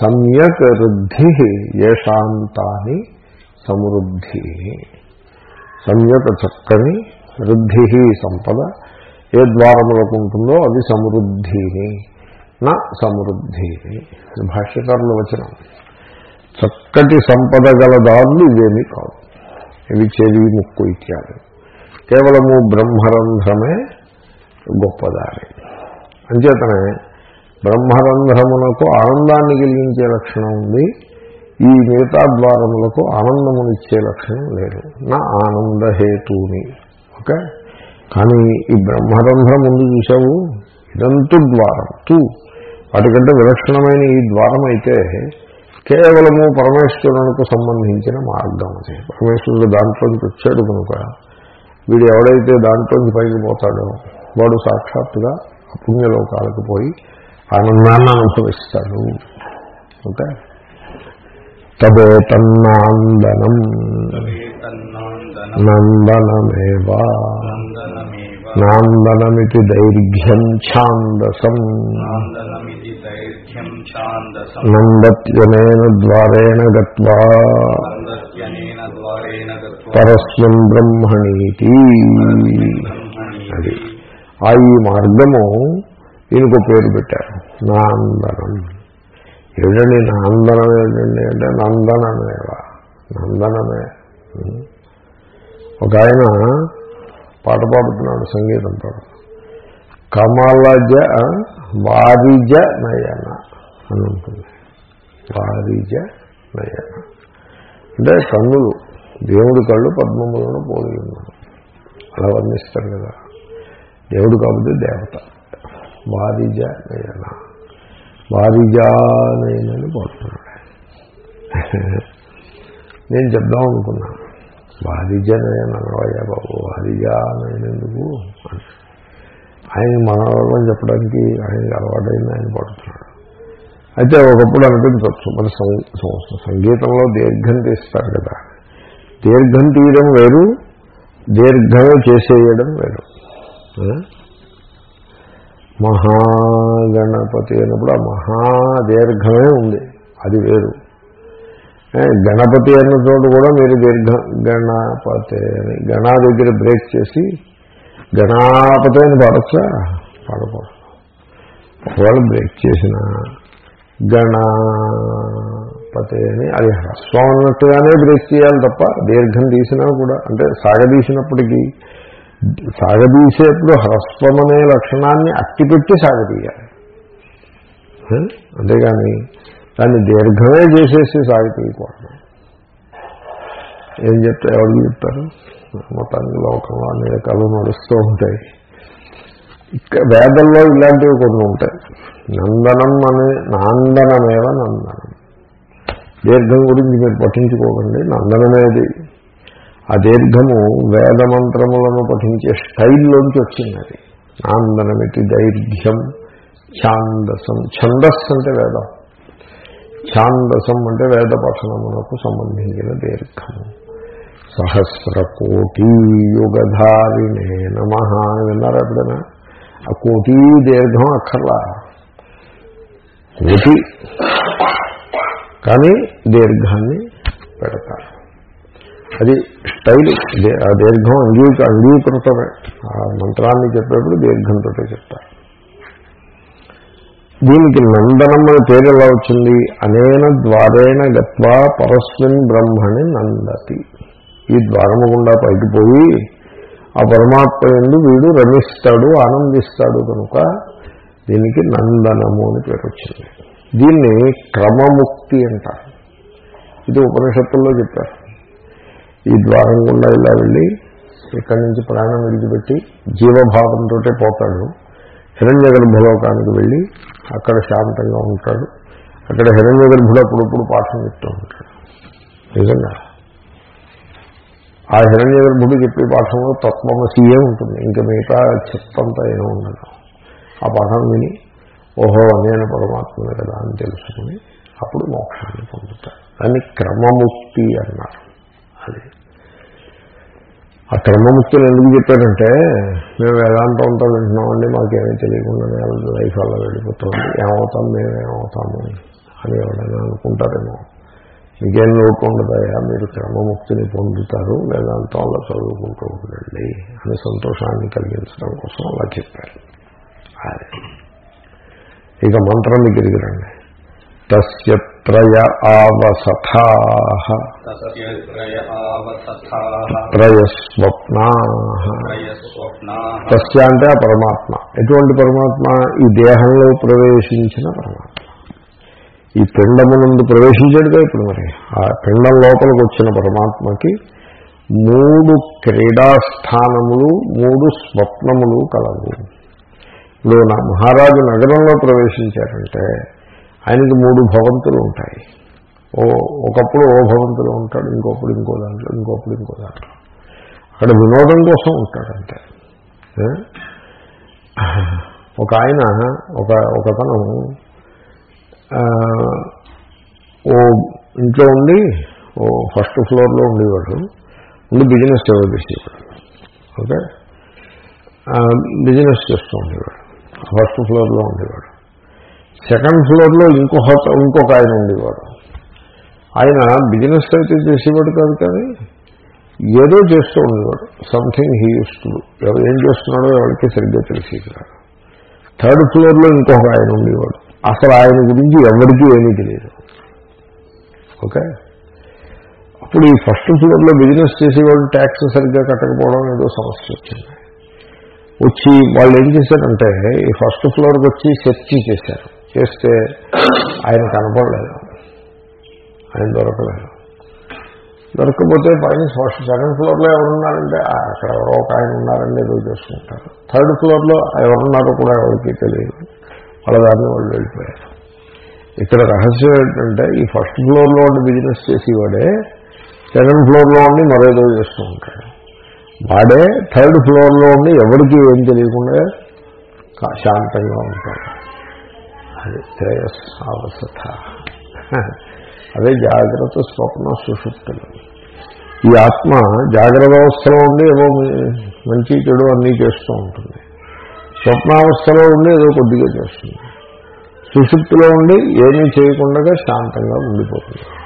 సమ్యక్ వృద్ధి యశాంతాని సమృద్ధి. సమ్యక్ చక్కని వృద్ధి సంపద. ఏ ద్వారములకు ఉంటుందో అది సమృద్ధిని నా సమృద్ధిని. భాష్యకారుల వచనం. చక్కటి సంపద గల దారులు ఇవేమీ కావు. ఇవి చెవి ముక్కు ఇత్యాది. కేవలము బ్రహ్మరంధ్రమే గొప్పదారి. అంచేతనే బ్రహ్మరంధ్రమునకు ఆనందాన్ని కలిగించే లక్షణం ఉంది. ఈ మిగతా ద్వారములకు ఆనందమునిచ్చే లక్షణం లేదు. నా ఆనందహేతుని. ఓకే? కానీ ఈ బ్రహ్మరంధ్రం ముందు చూసావు ఇదంతు ద్వారం. తూ. వాటికంటే విలక్షణమైన ఈ ద్వారం అయితే కేవలము పరమేశ్వరునికి సంబంధించిన మార్గం అది. పరమేశ్వరుడు దాంట్లోంచి వచ్చాడు కనుక వీడు ఎవడైతే దాంట్లోంచి పైకి పోతాడో వాడు సాక్షాత్తుగా పుణ్యలోకాలకు పోయి ఆనందాన్ని అనుభవిస్తాడు ఓకే? తదేతన్నాందనం నందనమేవా. నాందనమితి దైర్ఘ్యం ఛాందసం. నాందనమితి నందత్యనేన ద్వారేణ గత్వా. పరస్యం బ్రహ్మణీతి. అది. ఆ ఈ మార్గము దీనికి పేరు పెట్టారు. నాందనం. ఏమిటండి నాందనం ఏంటండి అంటే నందనమేవా? నందనమే. ఒక ఆయన పాట పాడుతున్నాడు సంగీతం పాడు కమలజ వారిజ నయన అని ఉంటుంది. వారిజ నయన. అంటే కన్నులు దేవుడి కళ్ళు పద్మములను పోలి ఉన్నాడు అలా వర్ణిస్తారు కదా. దేవుడు కాబట్టి దేవత. వారిజ నయన వారిజానయనని పోతున్నాడు. నేను చెప్దాం అనుకున్నా. వారిజనయన అనవయ్యా బాబు వారిజానయనందుకు అని. ఆయన మనవరం చెప్పడానికి ఆయనకి అలవాటైంది ఆయన పడుతున్నాడు. అయితే ఒకప్పుడు అనిపించవచ్చు మన సంగీతంలో దీర్ఘం తీస్తారు కదా. దీర్ఘం తీయడం వేరు దీర్ఘం చేసేయడం వేరు. మహాగణపతి అన్నప్పుడు ఆ మహాదీర్ఘమే ఉంది. అది వేరు. గణపతి అన్న చోటు కూడా మీరు దీర్ఘ గణపతి అని గణా దగ్గర బ్రేక్ చేసి గణాపతి అని పాడచ్చా? పాడకూడదు. ఒకవేళ బ్రేక్ చేసిన గణపతి అని అది హ్రస్వం అన్నట్టుగానే బ్రేక్ చేయాలి తప్ప దీర్ఘం తీసినా కూడా అంటే సాగదీసినప్పటికీ సాగదీసేప్పుడు హ్రస్వం అనే లక్షణాన్ని అట్టిపెట్టి సాగదీయాలి. అంతేగాని దాన్ని దీర్ఘమే చేసేసి సాగతీయకూడదు ఏం చెప్తే ఎవరు చెప్తారు? మొత్తానికి లోకంలో అన్ని రకాలు నడుస్తూ ఉంటాయి. ఇక్కడ వేదల్లో ఇలాంటివి కొన్ని ఉంటాయి. నందనం అనే నాందనమేవ నందనం. దీర్ఘం గురించి మీరు పఠించుకోకండి నందనమేది. ఆ దీర్ఘము వేదమంత్రములను పఠించే స్టైల్లోంచి వచ్చింది అది. నాందనమితి దైర్ఘ్యం ఛాందసం. ఛందస్సు అంటే వేదం. ఛాందసం అంటే వేద పఠనమునకు సంబంధించిన దీర్ఘము. సహస్ర కోటి యుగధారిణే నమ. విన్నారా ఎప్పుడైనా? ఆ కోటి దీర్ఘం అక్కర్లా. కోటి. కానీ దీర్ఘాన్ని పెడతారు. అది స్టైల్ ఆ దీర్ఘం అంగీక అంగీకృతమే. ఆ మంత్రాన్ని చెప్పేప్పుడు దీర్ఘంతో చెప్తారు. దీనికి నందనం అనే పేరు ఎలా వచ్చింది? అనేన ద్వారేణ గత్వా పరస్మిన్ బ్రహ్మని నందతి. ఈ ద్వారము గుండా పైకి పోయి ఆ పరమాత్మ ఎందు వీడు రమిస్తాడు ఆనందిస్తాడు కనుక దీనికి నందనము అని పేరు వచ్చింది. దీన్ని క్రమముక్తి అంటారు. ఇది ఉపనిషత్తుల్లో చెప్పారు. ఈ ద్వారం గుండా ఇలా వెళ్ళి ఇక్కడి నుంచి ప్రాణం విడిచిపెట్టి జీవభావంతో పోతాడు. హిరణ్య గర్భలోకానికి వెళ్ళి అక్కడ శాంతంగా ఉంటాడు. అక్కడ హిరణ్య గర్భుడు అప్పుడప్పుడు పాఠం చెప్తూ ఉంటాడు. నిజంగా. ఆ హిరణ్య గర్భుడు చెప్పే పాఠంలో తత్వమసీయే ఉంటుంది? ఇంకా మిగతా చిత్తంతా ఏమో ఉండదు. ఆ పాఠం విని ఓహో నేను పరమాత్మనే కదా అని తెలుసుకుని అప్పుడు మోక్షాన్ని పొందుతారు దాన్ని క్రమముక్తి అన్నారు. అది ఆ క్రమముక్తులు ఎందుకు చెప్పారంటే మేము వేదాంతం ఉంటా వింటున్నామండి మాకేమీ తెలియకుండా లైఫ్ అలా వెళ్ళిపోతుంది ఏమవుతాం మేమేమవుతాము అని ఎవరైనా అనుకుంటారేమో. మీకేం లోటు ఉండదయా మీరు క్రమముక్తిని పొందుతారు వేదాంతంలో చదువుకుంటూ ఉండండి అని సంతోషాన్ని కలిగించడం కోసం అలా చెప్పారు. ఇక మంత్రం దగ్గరికి రండి. తస్య ప్రయ ఆవసథా. ప్రయస్వప్నా. తస్య అంటే ఆ పరమాత్మ. ఎటువంటి పరమాత్మ? ఈ దేహంలో ప్రవేశించిన పరమాత్మ. ఈ పిండమునందు ప్రవేశించడుగా ఇప్పుడు మరి. ఆ పిండం లోపలికి వచ్చిన పరమాత్మకి మూడు క్రీడాస్థానములు మూడు స్వప్నములు కలవు. ఇప్పుడు మహారాజు నగరంలో ప్రవేశించారంటే ఆయనకి మూడు భవంతులు ఉంటాయి. ఓ ఒకప్పుడు ఓ భవంతులు ఉంటాడు ఇంకొప్పుడు ఇంకో దాంట్లో ఇంకొప్పుడు ఇంకో దాంట్లో. అక్కడ వినోదం కోసం ఉంటాడంటే ఒక ఆయన ఒక ఒకతను ఓ ఇంట్లో ఉండి ఓ ఫస్ట్ ఫ్లోర్లో ఉండేవాడు ఉండి బిజినెస్ ఎవరు చేసేవాడు? ఓకే? బిజినెస్ చేస్తూ ఉండేవాడు ఫస్ట్ ఫ్లోర్లో ఉండేవాడు. సెకండ్ ఫ్లోర్లో ఇంకొక ఇంకొక ఆయన ఉండేవాడు ఆయన బిజినెస్ అయితే చేసేవాడు కాదు కానీ ఏదో చేస్తూ ఉండేవాడు సంథింగ్ హీ యూస్ ఎవరు ఏం చేస్తున్నాడో ఎవరికి సరిగ్గా తెలిసేది థర్డ్ ఫ్లోర్లో ఇంకొక ఆయన ఉండేవాడు. అసలు ఆయన గురించి ఎవరికీ ఏమీ తెలియదు. ఓకే? అప్పుడు ఈ ఫస్ట్ ఫ్లోర్లో బిజినెస్ చేసేవాడు ట్యాక్స్ సరిగ్గా కట్టకపోవడం ఏదో సమస్య వచ్చింది. వచ్చి వాళ్ళు ఏం చేశారంటే ఈ ఫస్ట్ ఫ్లోర్కి వచ్చి సెర్చ్ చేశారు. చేస్తే ఆయన కనపడలేదు. ఆయన దొరకలేదు. దొరకకపోతే పైన ఫస్ట్ సెకండ్ ఫ్లోర్లో ఎవరున్నారంటే అక్కడ ఎవరో ఒక ఆయన ఉన్నారని ఏదో చేసుకుంటారు థర్డ్ ఫ్లోర్లో ఎవరున్నారో కూడా ఎవరికి తెలియదు. వాళ్ళ దాన్ని వాళ్ళు వెళ్ళిపోయారు. ఇక్కడ రహస్యం ఏంటంటే ఈ ఫస్ట్ ఫ్లోర్లో ఉండి బిజినెస్ చేసేవాడే సెకండ్ ఫ్లోర్లో ఉండి మరేదో చేస్తూ ఉంటాడు. వాడే థర్డ్ ఫ్లోర్లో ఉండి ఎవరికి ఏం తెలియకుండా శాంతంగా ఉంటాడు. అది అదే జాగ్రత్త స్వప్న సుషుప్తులు. ఈ ఆత్మ జాగ్రత్త అవస్థలో ఉండి ఏవో మంచి చెడు అన్నీ చేస్తూ ఉంటుంది. స్వప్నావస్థలో ఉండి ఏదో కొద్దిగా చేస్తుంది. సుషుప్తిలో ఉండి ఏమీ చేయకుండా శాంతంగా ఉండిపోతుంది.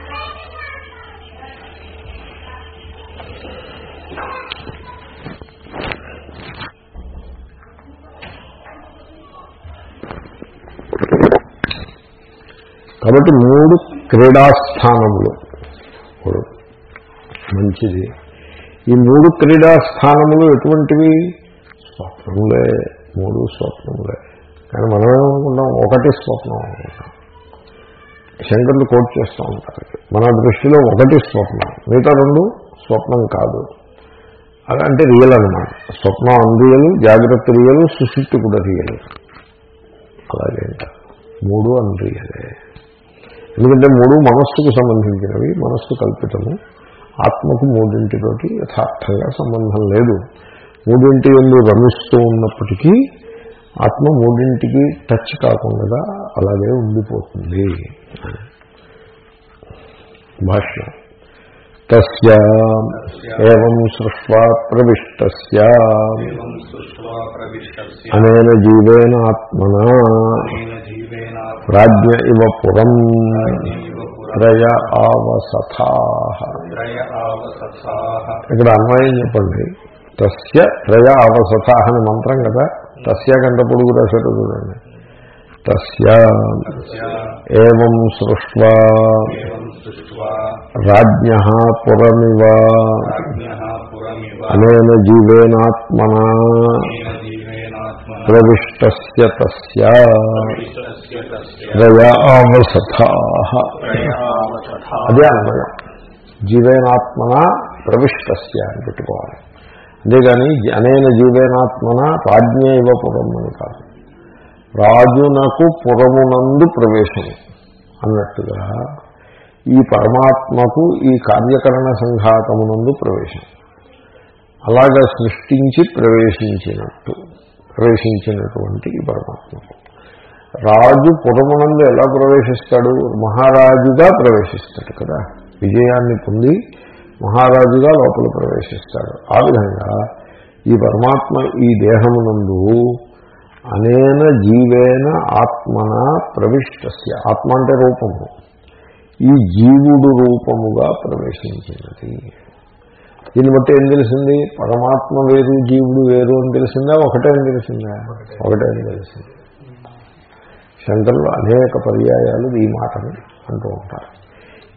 కాబట్టి మూడు క్రీడాస్థానములు. మంచిది. ఈ మూడు క్రీడాస్థానములు ఎటువంటివి? స్వప్నములే. మూడు స్వప్నములే. కానీ మనం ఏమనుకుంటాం? ఒకటి స్వప్నం అనుకుంటాం. శంకర్లు కోట్ చేస్తూ ఉంటారు. మన దృష్టిలో ఒకటి స్వప్నం. మిగతా రెండు స్వప్నం కాదు. అదంటే రియల్ అనమాట స్వప్నం అన్రియలు జాగ్రత్త రియలు సుశుద్ధి కూడా రియల్ అలాగే మూడు అన్రియలే ఎందుకంటే మూడు మనస్సుకు సంబంధించినవి మనస్సు కల్పితము ఆత్మకు మూడింటితోటి యథార్థంగా సంబంధం లేదు. మూడింటి ఎందు రమిస్తూ ఉన్నప్పటికీ ఆత్మ మూడింటికి టచ్ కాకుండా అలాగే ఉండిపోతుంది. భాష్యం. తస్యాం సృష్వా ప్రవిష్ట అనేన జీవేన ఆత్మనా. రాజ్య ఇవ పురం త్రయ ఆవసథా ఇక్కడ అన్వయం చెప్పండి. తస్య త్రయ ఆవసథ అని మంత్రం కదా? తస్య గంట పొడుగు రాశారు చూడండి. తస్య ఏం సృష్వా। రాజ్య పురమివ। అనేన జీవేనాత్మనా। ప్రవిష్ట అదే అన్వయం జీవేనాత్మన ప్రవిష్ట అని పెట్టుకోవాలి. అంతేగాని అనేన జీవేనాత్మన రాజ్ఞే ఇవ పురం అని కాదు. రాజునకు పురమునందు ప్రవేశము అన్నట్టుగా ఈ పరమాత్మకు ఈ కార్యకరణ సంఘాతమునందు ప్రవేశం. అలాగా సృష్టించి ప్రవేశించినట్టు. ప్రవేశించినటువంటి ఈ పరమాత్మకు రాజు పురమునందు ఎలా ప్రవేశిస్తాడు? మహారాజుగా ప్రవేశిస్తాడు కదా. విజయాన్ని పొంది మహారాజుగా లోపల ప్రవేశిస్తాడు. ఆ విధంగా ఈ పరమాత్మ ఈ దేహమునందు అనేన జీవేన ఆత్మన ప్రవిష్టస్య. ఆత్మ అంటే రూపము. ఈ జీవుడు రూపముగా ప్రవేశించినది. దీన్ని బట్టి ఏం తెలిసింది? పరమాత్మ వేరు జీవుడు వేరు అని తెలిసిందా? ఒకటే అని తెలిసిందా? ఒకటే అని తెలిసింది. శంకరులు అనేక పర్యాయాలు ఈ మాటని అంటూ ఉంటారు.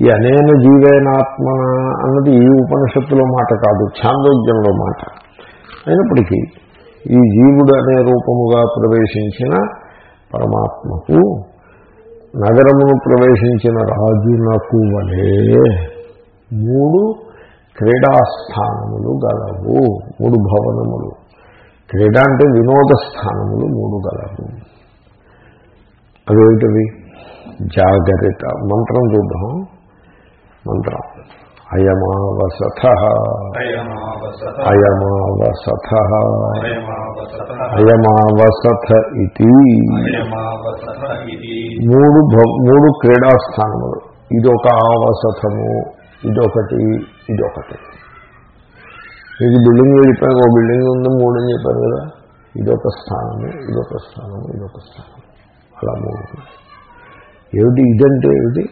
ఈ అనేన జీవేనాత్మన అన్నది ఈ ఉపనిషత్తులో మాట కాదు ఛాందోగ్యంలో మాట. అయినప్పటికీ ఈ జీవుడు అనే రూపముగా ప్రవేశించిన పరమాత్మకు నగరమును ప్రవేశించిన రాజునకు వలే మూడు క్రీడాస్థానములు గలవు. మూడు భవనములు. క్రీడ అంటే వినోద స్థానములు మూడు గలవు. అవేమిటవి జాగరిత మంత్రం చూద్దాం. మంత్రం. అయమావసత అయమావసత అయమావసత ఇది మూడు మూడు క్రీడాస్థానములు. ఇది ఒక ఆవసము ఇదొకటి ఇదొకటి. మీకు బిల్డింగ్ వెళ్ళిపోయిన ఓ బిల్డింగ్ ఉంది మూడు అని చెప్పారు కదా. ఇదొక స్థానము ఇదొక స్థానము ఇదొక స్థానం అలా మూడు. ఏమిటి ఇదంటే ఏమిటి?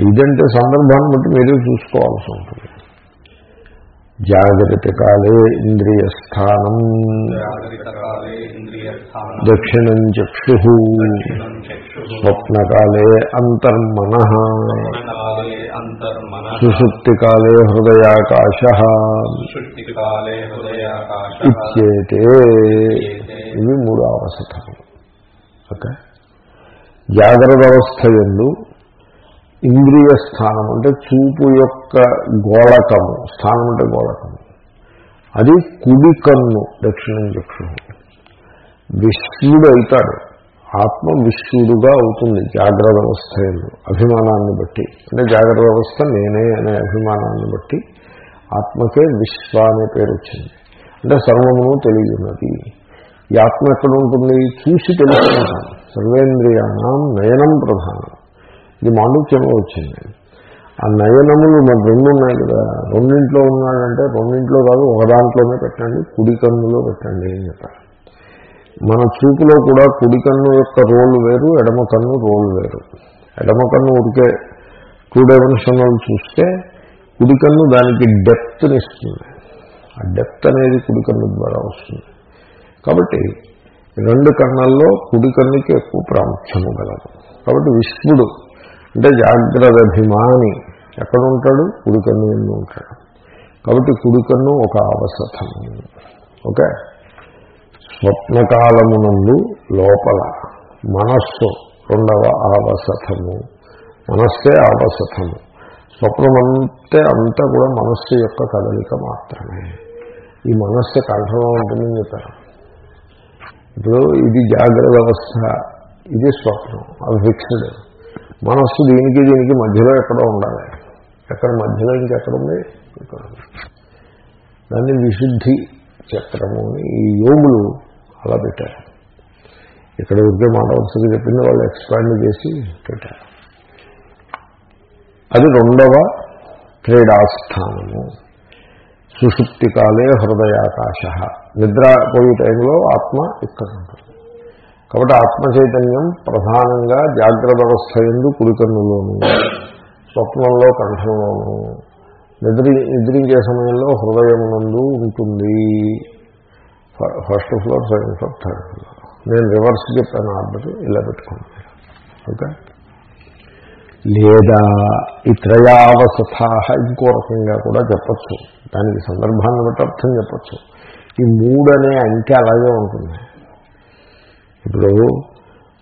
ఇదంటే సందర్భాన్ని బట్టి మీరు చూసుకోవాల్సి ఉంటుంది. జాగ్రత్త కాలే ఇంద్రియ స్థానం. దక్షిణం చక్షు. స్వప్నకాలే అంతర్మన. సుషుప్తికాలే హృదయాకాశ. ఇచ్చేతే ఇవి మూడు అవసరం ఓకే? జాగ్రత్త అవస్థ ఎందు ఇంద్రియ స్థానం అంటే చూపు యొక్క గోళకము. స్థానం అంటే గోళకము. అది కుడి కన్ను దక్షిణం చక్షు విష్ణుడు అవుతాడు. ఆత్మ విశ్వడుగా అవుతుంది జాగ్రత్త అవస్థ అభిమానాన్ని బట్టి. అంటే జాగ్రత్త అవస్థ నేనే అనే అభిమానాన్ని బట్టి ఆత్మకే విశ్వ అనే పేరు వచ్చింది. అంటే సర్వమును తెలియనది ఈ ఆత్మ ఎక్కడ ఉంటుంది? చూసి తెలుసుకుంటాం. సర్వేంద్రియాణం నయనం ప్రధానం. ఇది మాండూక్యంలో వచ్చింది. ఆ నయనములు మన రెండు ఉన్నాయి కదా. రెండింట్లో ఉన్నాడంటే రెండింట్లో కాదు ఒక దాంట్లోనే పెట్టండి కుడి కన్నులో పెట్టండి అని చెప్పారు. మన చూపులో కూడా కుడి కన్ను యొక్క రోల్ వేరు ఎడమ కన్ను రోల్ వేరు. ఎడమ కన్ను ఉడికే టూ డైమెన్షనల్ చూస్తే కుడి కన్ను దానికి డెప్త్నిస్తుంది ఆ డెప్త్ అనేది కుడి కన్ను ద్వారా వస్తుంది. కాబట్టి రెండు కన్నుల్లో కుడి కన్నుకి ఎక్కువ ప్రాముఖ్యము గలదు. కాబట్టి విష్ణుడు అంటే జాగ్రత్త అభిమాని ఎక్కడ ఉంటాడు కుడి కన్ను ఎందు ఉంటాడు. కాబట్టి కుడి కన్ను ఒక అవసరం. ఓకే? స్వప్నకాలమునందు లోపల మనస్సు రెండవ ఆవసతము మనస్సే ఆవసతము స్వప్నమంతే అంతా కూడా మనస్సు యొక్క కదలిక మాత్రమే. ఈ మనస్సు కంఠంలో ఉంటుందని చెప్పారు ఇప్పుడు ఇది జాగ్రత్త వ్యవస్థ ఇది స్వప్నం అది ఫిక్స్డ్. మనస్సు దీనికి దీనికి మధ్యలో ఎక్కడో ఉండాలి. ఎక్కడ మధ్యలో ఇంకెక్కడ ఉంది? ఇక్కడ. ఉంది. దాన్ని విశుద్ధి చక్రము ఈ యోగులు అలా పెట్టారు. ఇక్కడ ఉద్యోగ మాట చెప్పింది వాళ్ళు ఎక్స్పాండ్ చేసి పెట్టారు. అది రెండవ క్రీడాస్థానము. సుషుప్తి కాలే హృదయాకాశ నిద్రపోయే టైంలో ఆత్మ ఇక్కడ ఉంటుంది. కాబట్టి ఆత్మ చైతన్యం ప్రధానంగా జాగ్రత్త అవస్థ ఎందు కుడికన్నులోను స్వప్నంలో కంఠంలోను నిద్ర నిద్రించే సమయంలో హృదయమునందు ఉంటుంది. First floor second floor third floor నేను రివర్స్ చెప్పాను ఆర్డర్ ఇలా పెట్టుకోండి ఓకే లేదా ఈ త్రయావసథా ఇంకో రకంగా కూడా చెప్పచ్చు. దానికి సందర్భాన్ని బట్టి అర్థం చెప్పచ్చు. ఈ మూడు అనే అంకె అలాగే ఉంటుంది. ఇప్పుడు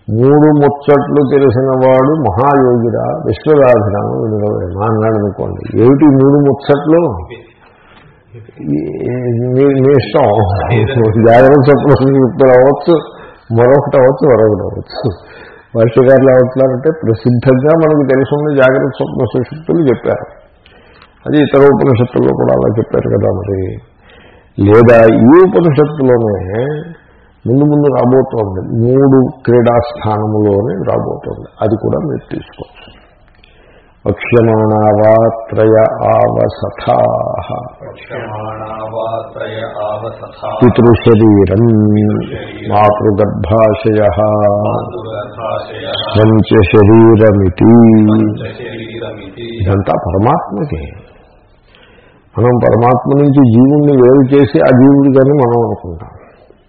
మూడు ముచ్చట్లు తెలిసిన వాడు మహాయోగిరా విశ్వరాధిరామ వినడమేమా అన్నాడు అనుకోండి. ఏమిటి మూడు ముచ్చట్లు? మీ ఇష్టం జాగ్రత్త స్వప్న యుక్తులు అవ్వచ్చు మరొకటి అవ్వచ్చు మరొకటి అవ్వచ్చు వర్షగారులు ఏమంటున్నారంటే ప్రసిద్ధంగా మనకు తెలుసున్న జాగ్రత్త స్వప్న సుషుప్తులు చెప్పారు అది ఇతర ఉపనిషత్తుల్లో కూడా అలా చెప్పారు కదా మరి లేదా ఈ ఉపనిషత్తులోనే ముందు ముందు రాబోతోంది మూడు క్రీడాస్థానములోనే రాబోతోంది అది కూడా మీరు తీసుకోవచ్చు వక్ష్యమాణావాత్రయ ఆవసథా పితృశరీరం మాతృగర్భాశయ మాతృగర్భాశయ పంచ శరీరమితి శరీరమితి ఇదంతా పరమాత్మకి। మనం పరమాత్మ నుంచి జీవుణ్ణి వేరు చేసి ఆ జీవుడిగానే మనం అనుకుంటాం.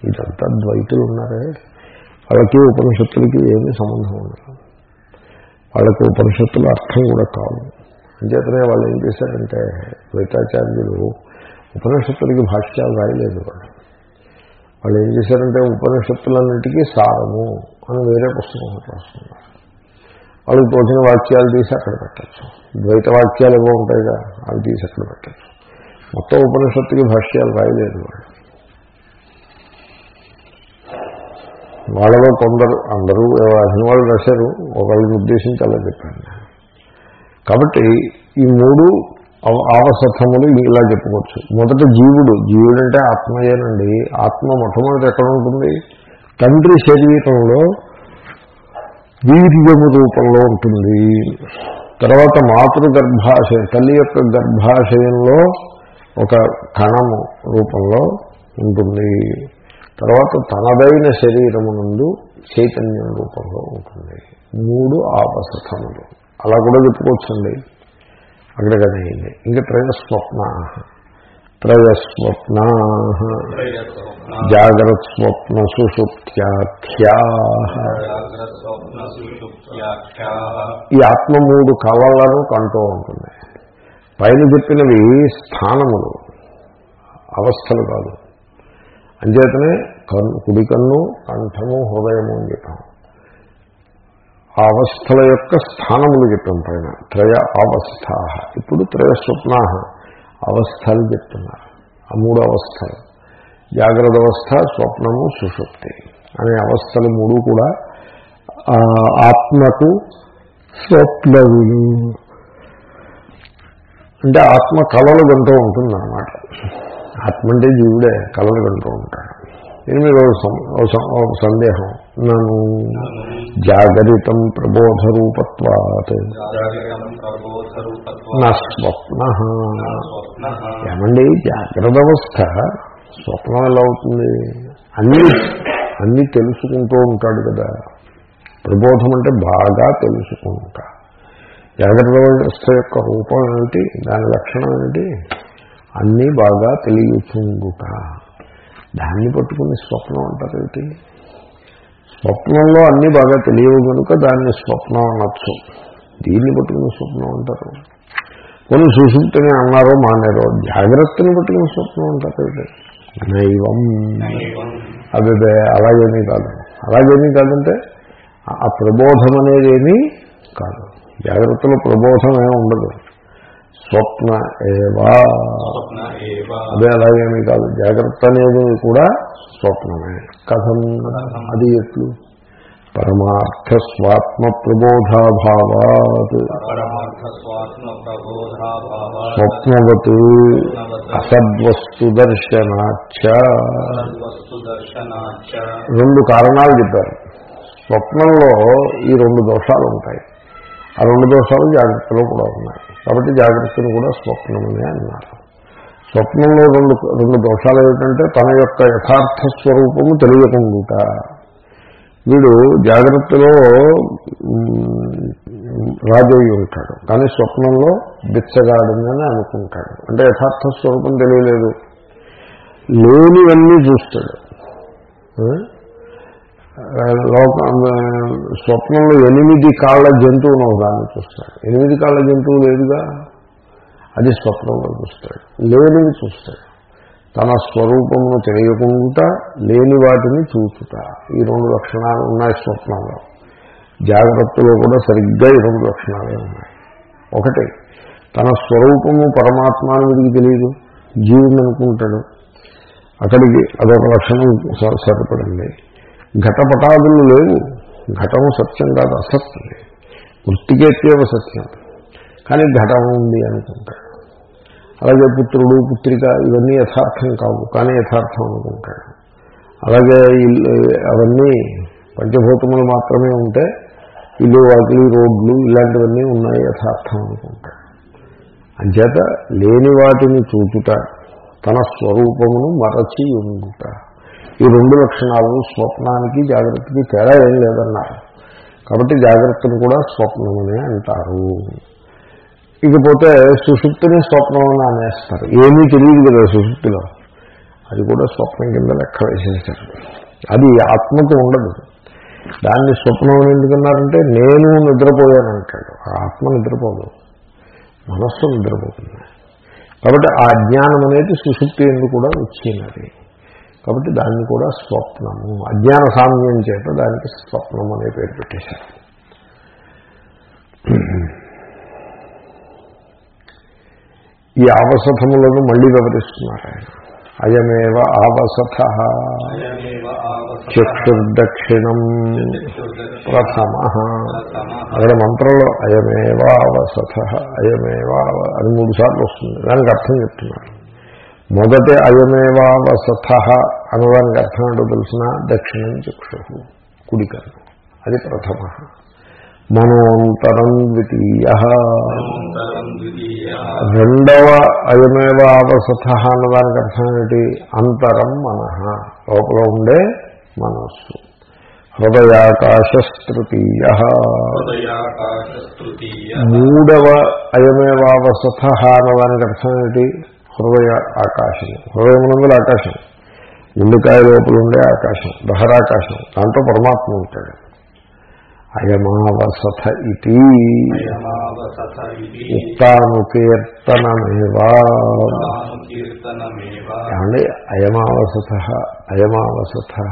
ఇదంతా ద్వైతులు ఉన్నారే. వాళ్ళకి ఉపనిషత్తులకి ఏమీ సంబంధం ఉండదు. వాళ్ళకి ఉపనిషత్తుల అర్థం కూడా కావు అంచేతనే వాళ్ళు ఏం చేశారంటే ద్వైతాచార్యులు ఉపనిషత్తులకి భాష్యాలు రాయలేదు వాళ్ళు. వాళ్ళు ఏం చేశారంటే ఉపనిషత్తులన్నిటికీ సారము అని వేరే పుస్తకం రాస్తున్నారు వాళ్ళకి తోచిన వాక్యాలు తీసి అక్కడ పెట్టచ్చు. ద్వైత వాక్యాలు ఏవో ఉంటాయిగా అవి తీసి అక్కడ పెట్టచ్చు. మొత్తం ఉపనిషత్తుకి భాష్యాలు రాయలేదు వాళ్ళు. వాళ్ళలో కొందరు అందరూ అసలు వాళ్ళు రాశారు ఒకళ్ళని ఉద్దేశించి అలా చెప్పాను కాబట్టి ఈ మూడు అవ- ఇలా చెప్పుకోవచ్చు. మొదట జీవుడు జీవుడు అంటే ఆత్మయేనండి. ఆత్మ మొట్టమొదటి ఎక్కడ ఉంటుంది? తండ్రి శరీరంలో వీర్యము రూపంలో ఉంటుంది. తర్వాత మాతృగర్భాశయం తల్లి యొక్క గర్భాశయంలో ఒక కణము రూపంలో ఉంటుంది. తర్వాత తనదైన శరీరమునందు చైతన్యం రూపంలో ఉంటుంది. మూడు ఆవసథములు అలా కూడా చెప్పుకోవచ్చండి. అక్కడ కదా అయింది ఇంకా త్రయస్వప్న. త్రయస్వప్న. జాగ్రత్త స్వప్న సుషుప్త్యాఖ్యా జాగ్రత్త స్వప్న సుషుప్త్యాఖ్యా ఈ ఆత్మ మూడు కళలను కంటూ ఉంటుంది. పైన చెప్పినవి స్థానములు. అవస్థలు కాదు. అంచేతనే కన్ను కుడి కన్ను కంఠము హృదయము అని చెప్పాం. ఆ అవస్థల యొక్క స్థానములు చెప్పాం పైన. త్రయ అవస్థ. ఇప్పుడు త్రయ స్వప్న. అవస్థలు చెప్తున్నారు. ఆ మూడు అవస్థలు. జాగ్రత్త అవస్థ స్వప్నము సుషుప్తి అనే అవస్థలు మూడు కూడా ఆత్మకు స్వప్నము. అంటే ఆత్మ కళలు కంటూ ఉంటుంది అన్నమాట ఆత్మ అంటే జీవుడే కళలు కంటూ ఉంటాడు. దీని మీద సం- ఒక సందేహం. నన్ను జాగరితం ప్రబోధ రూపత్వాత్ నా స్వప్న. ఏమండి జాగ్రత్త అవస్థ స్వప్నం ఎలా అవుతుంది? అన్నీ అన్నీ తెలుసుకుంటూ ఉంటాడు కదా. ప్రబోధం అంటే బాగా తెలుసుకుంటా. జాగ్రత్త అవస్థ యొక్క రూపం ఏమిటి? దాని లక్షణం ఏమిటి? అన్నీ బాగా తెలియచుండుట దాన్ని పట్టుకుని స్వప్నం అంటారు ఏమిటి స్వప్నంలో అన్నీ బాగా తెలియవు కనుక దాన్ని స్వప్నం అనొచ్చు. దీన్ని పట్టుకుని స్వప్నం అంటారు. కొన్ని సుషుప్తిని అన్నారో మానేరో జాగ్రత్తని పట్టుకుని స్వప్నం అంటారు నైవం. అదే అలాగేమీ కాదు. అలాగేమీ కాదంటే ఆ- ఆ ప్రబోధం అనేది ఏమీ కాదు. జాగ్రత్తలో ప్రబోధం ఏమి ఉండదు. స్వప్న ఏవా. అదే అలాగేమీ కాదు జాగ్రత్త అనేది కూడా స్వప్నమే. కథం అది ఎట్లు? పరమార్థ స్వాత్మ ప్రబోధాభావాత్ ప్రబోధాభావ స్వప్నవత్. అసద్వస్తు దర్శనాచ వస్తు దర్శనాచ రెండు కారణాలు చెప్పారు. స్వప్నంలో ఈ రెండు దోషాలు ఉంటాయి ఆ రెండు దోషాలు జాగ్రత్తలో కూడా ఉన్నాయి. కాబట్టి జాగ్రత్తను కూడా స్వప్నమనే అన్నారు. స్వప్నంలో రెండు రెండు దోషాలు ఏమిటంటే తన యొక్క యథార్థ స్వరూపము తెలియకుండా వీడు జాగ్రత్తలో రాజయ్య ఉంటాడు. కానీ స్వప్నంలో బిచ్చగాడిందని అనుకుంటాడు. అంటే యథార్థ స్వరూపం తెలియలేదు. లేనివన్నీ చూస్తాడు. లోక స్వప్నంలో ఎనిమిది కాళ్ళ జంతువును ఒకదాన్ని చూస్తాడు. ఎనిమిది కాళ్ళ జంతువు లేదుగా? అది స్వప్నంలో చూస్తాడు. లేనివి చూస్తాడు. తన స్వరూపమును తెలియకుండా లేని వాటిని చూచుట. ఈ రెండు లక్షణాలు ఉన్నాయి స్వప్నంలో. జాగ్రత్తలో కూడా సరిగ్గా ఈ రెండు లక్షణాలే ఉన్నాయి. ఒకటి తన స్వరూపము పరమాత్మాను వీడికి తెలియదు. జీవుడు అనుకుంటాడు. అక్కడికి అదొక లక్షణం సరిపడండి సరిపడింది. ఘటపటాదులు లేవు. ఘటము సత్యం కాదు అసత్యం. వృత్తికేత్యవ సత్యం. కానీ ఘటం ఉంది అనుకుంటాడు అలాగే పుత్రుడు పుత్రిక ఇవన్నీ యథార్థం కావు కానీ యథార్థం అనుకుంటాడు అలాగే ఇల్లు అవన్నీ పంచభూతములు మాత్రమే ఉంటే ఇల్లు వాకిలి రోడ్లు ఇలాంటివన్నీ ఉన్నాయి యథార్థం అనుకుంటాడు అంచేత లేని వాటిని చూచుట తన స్వరూపమును మరచి ఉండుట ఈ రెండు లక్షణాలు స్వప్నానికి జాగ్రత్తకి తేడా ఏం లేదన్నారు. కాబట్టి జాగ్రత్తను కూడా స్వప్నమనే అంటారు. ఇకపోతే సుషుప్తిని స్వప్నం అని అనేస్తారు. ఏమీ తెలియదు కదా సుషుప్తిలో. అది కూడా స్వప్నం కింద లెక్క వేసేసారు అది ఆత్మకు ఉండదు. దాన్ని స్వప్నం అని ఎందుకన్నారంటే నేను నిద్రపోయాను అంటాడు. ఆత్మ నిద్రపోదు. మనస్సు నిద్రపోతుంది. కాబట్టి ఆ అజ్ఞానం అనేది సుషుప్తి ఎందుకు కూడా వచ్చినది కాబట్టి దాన్ని కూడా స్వప్నము. అజ్ఞాన సామ్యం చేత దానికి స్వప్నం అనే పేరు పెట్టేశారు. ఈ ఆవసథములను మళ్ళీ వివరిస్తున్నారు ఆయన. అయమేవ ఆవసథ. చక్షుర్దక్షిణం ప్రథమ. అక్కడ మంత్రంలో అయమేవ ఆవసథ అయమేవ అని మూడు సార్లు వస్తుంది. దానికి అర్థం చెప్తున్నాను మొదటి అయమేవావసథ అనడానికి అర్థం ఏంటో తెలిసిన దక్షిణం చక్షు కుడికన్ను. అది ప్రథమ. మనోంతరం ద్వితీయ. రెండవ అయమేవ ఆవసథ అన్నదానికి అర్థం ఏంటి? అంతరం మనః. లోపల ఉండే మనస్సు. హృదయాకాశస్తృతీయ. హృదయాకాశ తృతీయ మూడవ అయమేవావసథ అన్నదానికి అర్థం ఏంటి? హృదయ ఆకాశం. హృదయమునందుల ఆకాశం. గుండెకాయ లోపల ఉండే ఆకాశం దహరాకాశం దాంట్లో పరమాత్మ ఉంటాడు. అయమావసథ ఇది అయమావసథ ఇది ఉక్తానుకీర్తనమేవా తాను కీర్తనమేవ ఏమండి? అయమావసథ అయమావసథ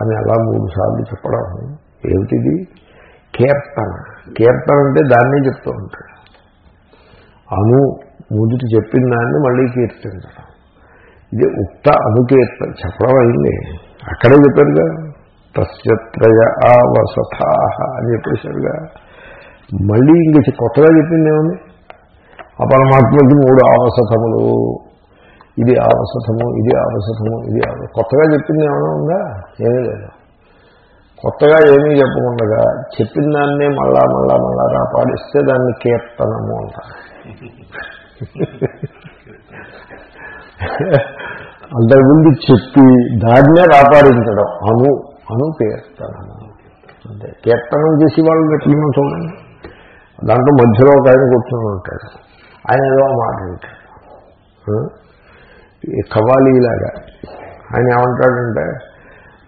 అని అలా మూడు సార్లు చెప్పడం. ఏమిటిది? కీర్తన. కీర్తన అంటే దాన్నే చెప్తూ ఉంటాడు. అను మొదటి చెప్పిన దాన్ని మళ్ళీ కీర్తించడం. ఇది ఉక్త అనుకీర్త చెప్పడం అయింది అక్కడే చెప్పారుగా తస్యత్రయ ఆవసథా అని చెప్పేశారుగా. మళ్ళీ ఇంక కొత్తగా చెప్పింది ఏమని ఆ పరమాత్మకి మూడు ఆవసతములు ఇది ఆవసతము ఇది ఆవసతము ఇది కొత్తగా చెప్పింది ఏమైనా ఉందా? ఏమీ లేదు. కొత్తగా ఏమీ చెప్పకుండా చెప్పిన దాన్నే మళ్ళా మళ్ళా మళ్ళా రాపాడిస్తే దాన్ని కీర్తనము అంటారు. [laughs] అంతకుముందు చెప్పి దాన్నే రాపాడించడం అను అను కీర్తనము అంతే కీర్తనం చేసి వాళ్ళు ఎట్లున్నా చూడండి. దాంట్లో మధ్యలో ఒక ఆయన కూర్చొని ఉంటాడు. ఆయన ఏదో మాట ఉంటాడు కవాలీలాగా ఆయన ఏమంటాడంటే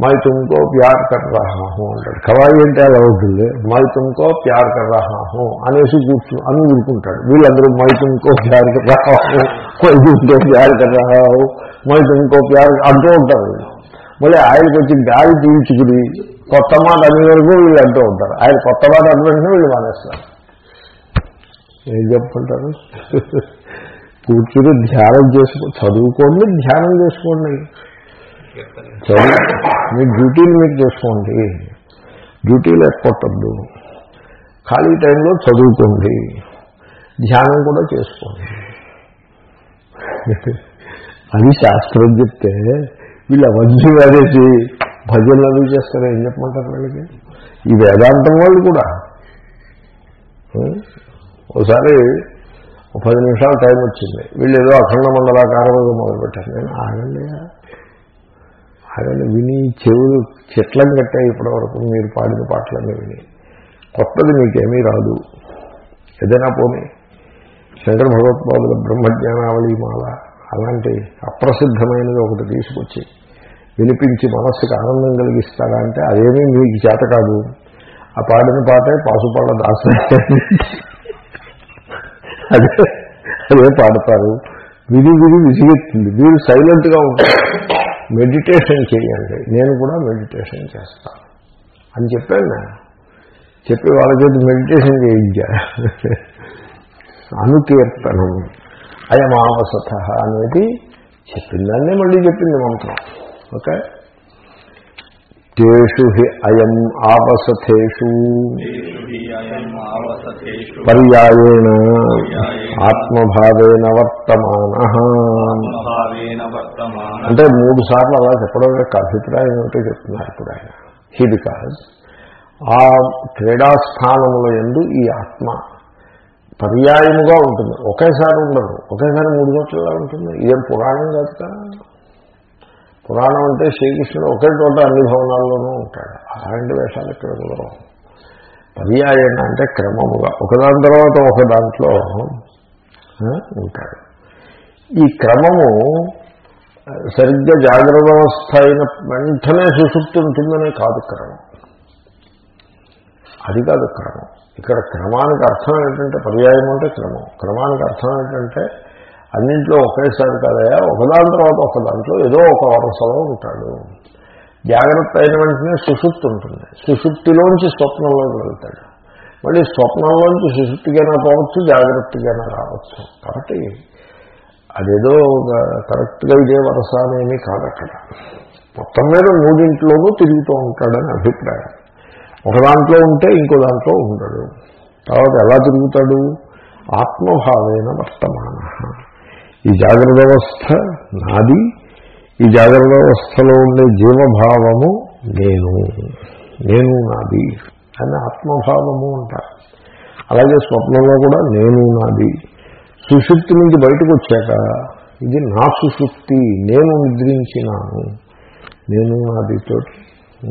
మై తుమ్కో ప్యార్ కర్ రహా హూ అంటాడు. కవాయి అంటే అలా అవుతుంది. మై తుమ్కో ప్యార్ కర్ రహా హూ అనేసి కూర్చు అని ఊరుకుంటాడు. వీళ్ళందరూ మై తుమ్కో ప్యార్ కర్ రహా హూ మై తుమ్కో ప్యార్ కర్ రహా హూ మై తుమ్కో ప్యార్ అంటూ ఉంటారు మళ్ళీ ఆయనకి వచ్చి గాలి పీల్చుకుని కొత్త మాట అనే వరకు వీళ్ళు అంటూ ఉంటారు. ఆయన కొత్త మాట అన్న వెంటనే వీళ్ళు మానేస్తారు. ఏం చెప్పుకుంటారు? కూర్చుని ధ్యానం చేసుకో చదువుకోండి ధ్యానం చేసుకోండి. చదువు మీ డ్యూటీలు మీరు చేసుకోండి. డ్యూటీలు ఎక్కొట్టద్దు ఖాళీ టైంలో చదువుకోండి. ధ్యానం కూడా చేసుకోండి. అది శాస్త్రం చెప్తే వీళ్ళు అవన్నీ వేరేసి భజనలు అవి చేస్తారు? ఏం చెప్పమంటారు వీళ్ళకి? ఈ వేదాంతం వాళ్ళు కూడా. ఒకసారి పది నిమిషాలు టైం వచ్చింది. వీళ్ళు ఏదో అఖండ మండలాకారంగా మొదలుపెట్టారు. నేను ఆగండి. అదే విని చెవులు చెట్లను కట్టాయి ఇప్పటివరకు. మీరు పాడిన పాటలన్నీ విని. కొత్తది మీకేమీ రాదు. ఏదైనా పోనీ. శంకర భగవత్పాదుల బ్రహ్మజ్ఞానావళి మాల అలాంటి అప్రసిద్ధమైనది ఒకటి తీసుకొచ్చి వినిపించి మనస్సుకు ఆనందం కలిగిస్తారా అంటే అదేమీ మీకు చేత కాదు. ఆ పాడిన పాటే పాసుపాళ్ళ దాస అదే అదే పాడతారు. విధి విధి విసిగెత్తుంది. మీరు సైలెంట్గా ఉంటారు. మెడిటేషన్ చేయండి. నేను కూడా మెడిటేషన్ చేస్తాను అని చెప్పాను నేను. చెప్పి వాళ్ళ చేతి మెడిటేషన్ చేయించా. అనుకీర్తనం. అయమావసత అనేది చెప్పిందాన్నే మళ్ళీ చెప్పింది మంత్రం. ఓకే? తేషు హి అయం ఆవసతేషు పర్యాయేణ ఆత్మభావేన వర్తమాన. భావేన వర్తమాన. అంటే మూడు సార్లు అలా చెప్పడం యొక్క అభిప్రాయం ఏమిటో చెప్తున్నారు ఇప్పుడు ఆయన. హీ బికాజ్ ఆ క్రీడాస్థానముల ఎందు ఈ ఆత్మ పర్యాయముగా ఉంటుంది. ఒకేసారి ఉండదు. ఒకేసారి మూడు చోట్ల ఉంటుంది. ఇదేం పురాణం కాదు కదా? పురాణం అంటే శ్రీకృష్ణుడు ఒకే చోట అన్ని భవనాల్లోనూ ఉంటాడు. అలాంటి వేషాలు ఇక్కడ కూడా పర్యాయన అంటే క్రమముగా. ఒకదాని తర్వాత ఒక దాంట్లో ఉంటాడు. ఈ క్రమము సరిగ్గా జాగ్రత్త అవస్థ అయిన వెంటనే సుశుప్తి ఉంటుందనే కాదు క్రమం. అది కాదు క్రమం. ఇక్కడ క్రమానికి అర్థం ఏంటంటే పర్యాయం అంటే క్రమం. క్రమానికి అర్థం ఏంటంటే అన్నింట్లో ఒకేసారి కదయా ఒకదాని తర్వాత ఒక దాంట్లో ఏదో ఒక వరసలో ఉంటాడు. జాగ్రత్త అయిన వెంటనే సుషుప్తి ఉంటుంది. సుషుప్తిలోంచి స్వప్నంలోకి వెళ్తాడు. మళ్ళీ స్వప్నంలోంచి సుషుప్తికైనా పోవచ్చు జాగ్రత్తగానే రావచ్చు. కాబట్టి అదేదో కరెక్ట్గా ఇదే వరస అనేమి కాదు అక్కడ. మొత్తం మీద మూడింట్లోనూ తిరుగుతూ ఉంటాడని అభిప్రాయం. ఒక దాంట్లో ఉంటే ఇంకో దాంట్లో ఉండడు. తర్వాత ఎలా తిరుగుతాడు? ఆత్మభావేన వర్తమాన. ఈ జాగ్రత్త వ్యవస్థ నాది ఈ జాగ్రత్త వ్యవస్థలో ఉండే జీవభావము నేను నేను నాది అని ఆత్మభావము అంటారు. అలాగే స్వప్నంలో కూడా నేను నాది. సుషుప్తి నుంచి బయటకు వచ్చాక ఇది నా సుషుప్తి నేను నిద్రించినాను నేను నాదితోటి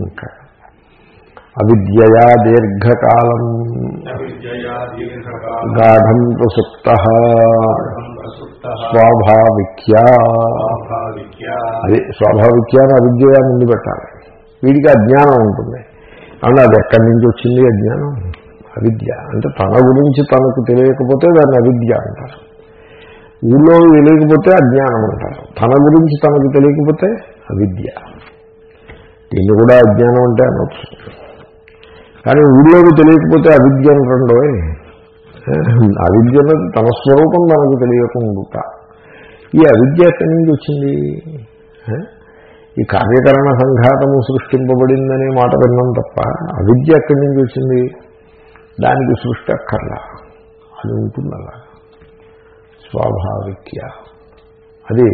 ఉంటాను. అవిద్యయా దీర్ఘకాలం. అవిద్యయా గాఢం ప్రసుప్త. ప్రసుప్త. స్వాభావిక్యా. అది స్వాభావిక్యాన్ని అవిద్యగా ముందు పెట్టాలి. వీడికి అజ్ఞానం ఉంటుంది. అవును అది ఎక్కడి నుంచి వచ్చింది అజ్ఞానం అవిద్య. అంటే తన గురించి తనకు తెలియకపోతే దాన్ని అవిద్య అంటారు. ఊళ్ళో తెలియకపోతే అజ్ఞానం అంటారు. తన గురించి తనకు తెలియకపోతే అవిద్య. దీన్ని కూడా అజ్ఞానం అంటే అనొచ్చు. కానీ ఊళ్ళోకి తెలియకపోతే అవిద్య అంటాడు అవిద్య తన స్వరూపం తనకు తెలియకుండా ఈ అవిద్య ఎక్కడి నుంచి వచ్చింది? ఈ కార్యకరణ సంఘాతము సృష్టింపబడిందనే మాట విన్నాం తప్ప అవిద్య ఎక్కడి నుంచి వచ్చింది? దానికి సృష్టి అక్కర్లా. అది ఉంటుంది అలా స్వాభావిక్య. అది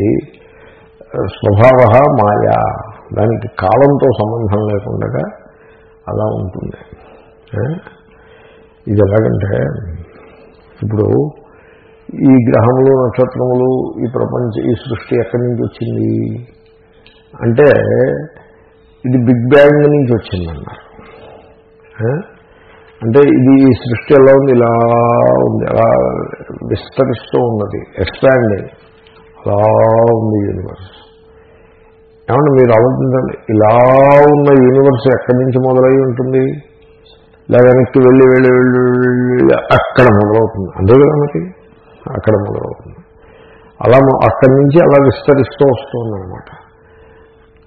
స్వభావ మాయా. దానికి కాలంతో సంబంధం లేకుండా అలా ఉంటుంది. ఇది ఎలాగంటే ఇప్పుడు ఈ గ్రహములు నక్షత్రములు ఈ ప్రపంచ ఈ సృష్టి ఎక్కడి నుంచి వచ్చింది? అంటే ఇది బిగ్ బ్యాంగ్ నుంచి వచ్చిందన్నారు. అంటే ఇది ఈ సృష్టి ఎలా ఉంది? ఇలా ఉంది. అలా విస్తరిస్తూ ఉన్నది. ఎక్స్పాండింగ్ అలా ఉంది యూనివర్స్ ఏమన్నా మీరు ఆలోచించండి. ఇలా ఉన్న యూనివర్స్ ఎక్కడి నుంచి మొదలై ఉంటుంది? ఇలా వెనక్కి వెళ్ళి వెళ్ళి వెళ్ళి వెళ్ళి అక్కడ మొదలవుతుంది. అంతే కదా మనకి అక్కడ మొదలవుతుంది. అలా అక్కడి నుంచి అలా విస్తరిస్తూ వస్తుందనమాట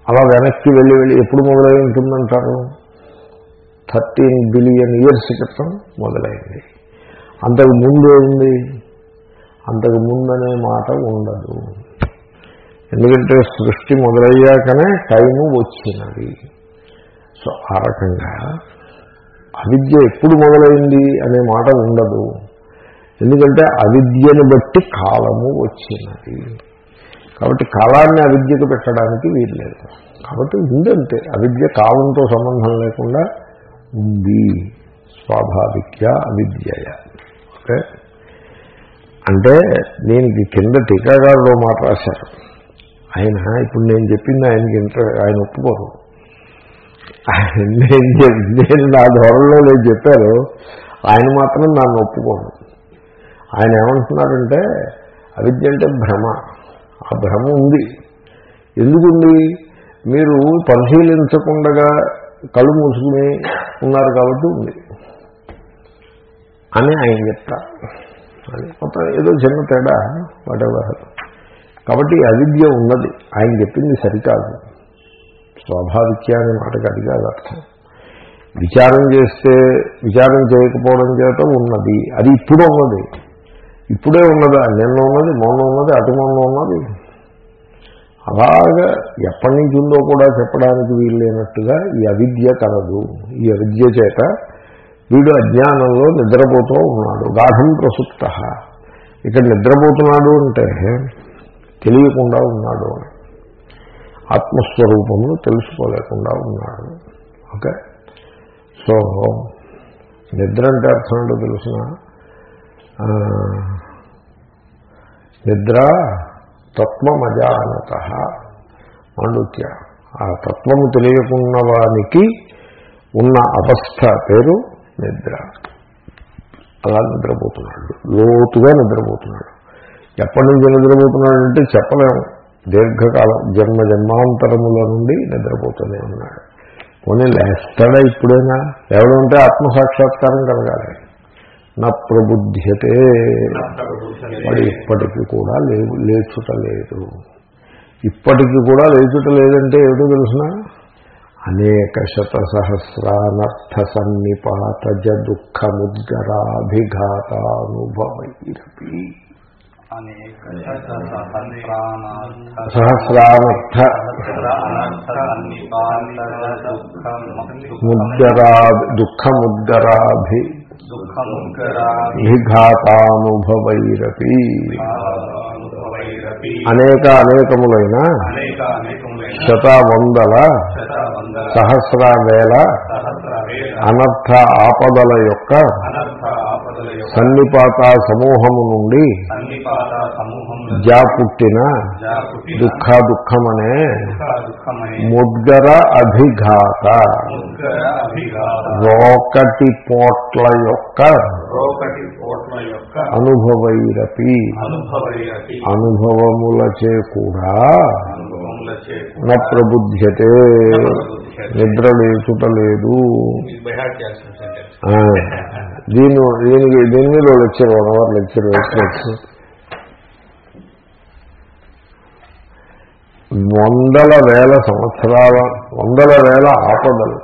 అలా వెనక్కి వెళ్ళి వెళ్ళి ఎప్పుడు మొదలై ఉంటుందంటారు? థర్టీన్ బిలియన్ ఇయర్స్ క్రితం మొదలైంది. అంతకు ముందు ఉంది అంతకు ముందనే మాట ఉండదు. ఎందుకంటే సృష్టి మొదలయ్యాకనే టైము వచ్చినది. సో ఆ రకంగా అవిద్య ఎప్పుడు మొదలైంది అనే మాట ఉండదు. ఎందుకంటే అవిద్యను బట్టి కాలము వచ్చినది. కాబట్టి కాలాన్ని అవిద్యకు పెట్టడానికి వీల్లేదు కాబట్టి ఉందంతే. అవిద్య కాలంతో సంబంధం లేకుండా ఉంది. స్వాభావిక అవిద్యయ. ఓకే? అంటే దీనికి కింద టీకాగారులో మాట రాశారు ఆయన ఇప్పుడు నేను చెప్పింది ఆయనకి ఇంటర్ ఆయన ఒప్పుకోరు. నేను నేను నా ధోరణిలో నేను చెప్పారు ఆయన మాత్రం నన్ను ఒప్పుకోను ఆయన ఏమంటున్నారంటే అవిద్య అంటే భ్రమ. ఆ భ్రమ ఉంది. ఎందుకుంది? మీరు పరిశీలించకుండా కళ్ళు మూసుకుని ఉన్నారు కాబట్టి ఉంది. అని ఆయన చెప్తా. అని మొత్తం ఏదో చిన్న తేడా వాటెవర్ కాబట్టి అవిద్య ఉన్నది. ఆయన చెప్పింది సరికాదు. స్వాభావిక్య అనే మాటకు అది కాదు అర్థం. విచారం చేస్తే విచారం చేయకపోవడం చేత ఉన్నది. అది ఇప్పుడు ఉన్నది. ఇప్పుడే ఉన్నదా? నిన్న ఉన్నది మొన్న ఉన్నది అటు మొన్న ఉన్నది. అలాగా ఎప్పటి నుంచి ఉందో కూడా చెప్పడానికి వీల్లేనట్టుగా ఈ అవిద్య కలదు. ఈ అవిద్య చేత వీడు అజ్ఞానంలో నిద్రపోతూ ఉన్నాడు. గాఢం ప్రసుప్త ఇక్కడ నిద్రపోతున్నాడు అంటే తెలియకుండా ఉన్నాడు అని. ఆత్మస్వరూపమును తెలుసుకోలేకుండా ఉన్నాడు. ఓకే? సో నిద్ర అంటే అర్థం ఏంటో తెలుసిన? నిద్ర తత్వమజానత మాండుక్య. ఆ తత్వము తెలియకున్న వానికి ఉన్న అవస్థ పేరు నిద్ర. అలా నిద్రపోతున్నాడు. లోతుగా నిద్రపోతున్నాడు. ఎప్పటి నుంచి నిద్రపోతున్నాడంటే చెప్పలేము. దీర్ఘకాలం జన్మ జన్మాంతరముల నుండి నిద్రపోతూనే ఉన్నాడు. పోనీ లేస్తాడా ఇప్పుడైనా? ఎవడుంటే ఆత్మసాక్షాత్కారం కలగాలి. నా ప్రబుద్ధ్యతే వాడు ఇప్పటికీ కూడా లేవు లేచుట లేదు. ఇప్పటికీ కూడా లేచుట లేదంటే ఏమిటో తెలుసిన? అనేక శత సహస్రానర్థ సన్నిపాతజ దుఃఖముద్గరాభిఘాతానుభవైరపి. అనేక సహస్రానర్థ అనర్థ అనేక అనేకములైన శత వందల సహస్ర వేల అనర్థ ఆపదల యొక్క సన్నిపాత సమూహము నుండి జా పుట్టిన దుఃఖ దుఃఖమనే దుఃఖ దుఃఖమై ముద్గర అభిఘాత. రోకటి పోట్ల యొక్క అనుభవైరపి. అనుభవములచే కూడా న ప్రబుద్ధ్యతే నిద్ర లేచుట లేదు. బైహాట్ చేయాల్సిన సెంటెన్స్ ఆ, దీని దీనికి దీని మీద లెక్చర్ వన్ అవర్ లెక్చర్ వేసుకోవచ్చు వందల వేల సంవత్సరాల వందల వేల ఆపదలు.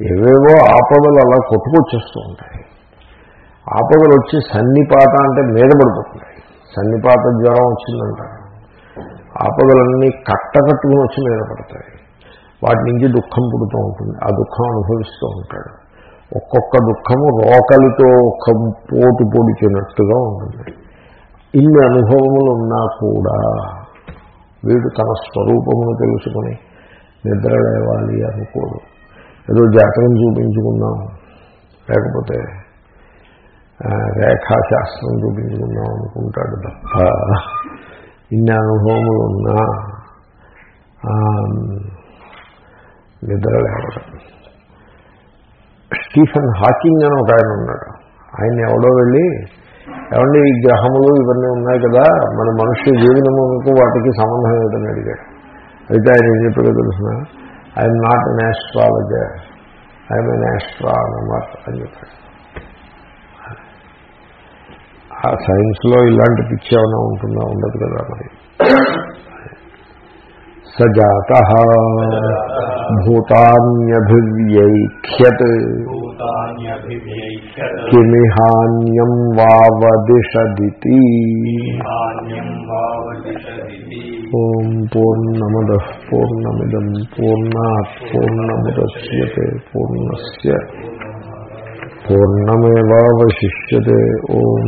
ఏవేవో ఆపదలు అలా కొట్టుకొచ్చేస్తూ ఉంటాయి. ఆపదలు వచ్చి సన్నిపాత అంటే మీద పడిపోతున్నాయి. సన్నిపాత జ్వరం వచ్చిందంటారు ఆపదలన్నీ కట్టకట్టుకుని వచ్చి మీద పడతాయి. వాటి నుంచి దుఃఖం పుడుతూ ఉంటుంది. ఆ దుఃఖం అనుభవిస్తూ ఉంటాడు. ఒక్కొక్క దుఃఖము రోకలితో ఒక పోటు పొడిచినట్టుగా ఉంటుంది. ఇన్ని అనుభవములు ఉన్నా కూడా వీడు తన స్వరూపమును తెలుసుకొని నిద్ర లేవాలి అనుకోడు. ఏదో జాతకం చూపించుకుందాం. లేకపోతే రేఖాశాస్త్రం చూపించుకుందాం అనుకుంటాడు తప్ప ఇన్ని అనుభవములు ఉన్నా నిద్ర లేవడం స్టీఫెన్ హాకింగ్ అని ఒక ఆయన ఉన్నాడు. ఆయన ఎవడో వెళ్ళి ఏమండి ఈ గ్రహములు ఇవన్నీ ఉన్నాయి కదా మన మనుష్య జీవనములకు వాటికి సంబంధం ఏమిటని అడిగాడు. అయితే ఆయన ఏం చెప్పాడో తెలుసిన? I'm not an astrologer I'm an astronomer అని చెప్పాడు. ఆ సైన్స్లో ఇలాంటి పిచ్చి ఏమైనా ఉంటుందా? ఉండదు కదా మరి. स जाता भूतान्यभिव्यैख्यत्। किमिहान्यं वावदिशदिति ओम पूर्णमद पूर्णमिदं पूर्णा पूर्णमुदश्य पूर्णस्य। पूर्णमेवावशिष्यते। ओम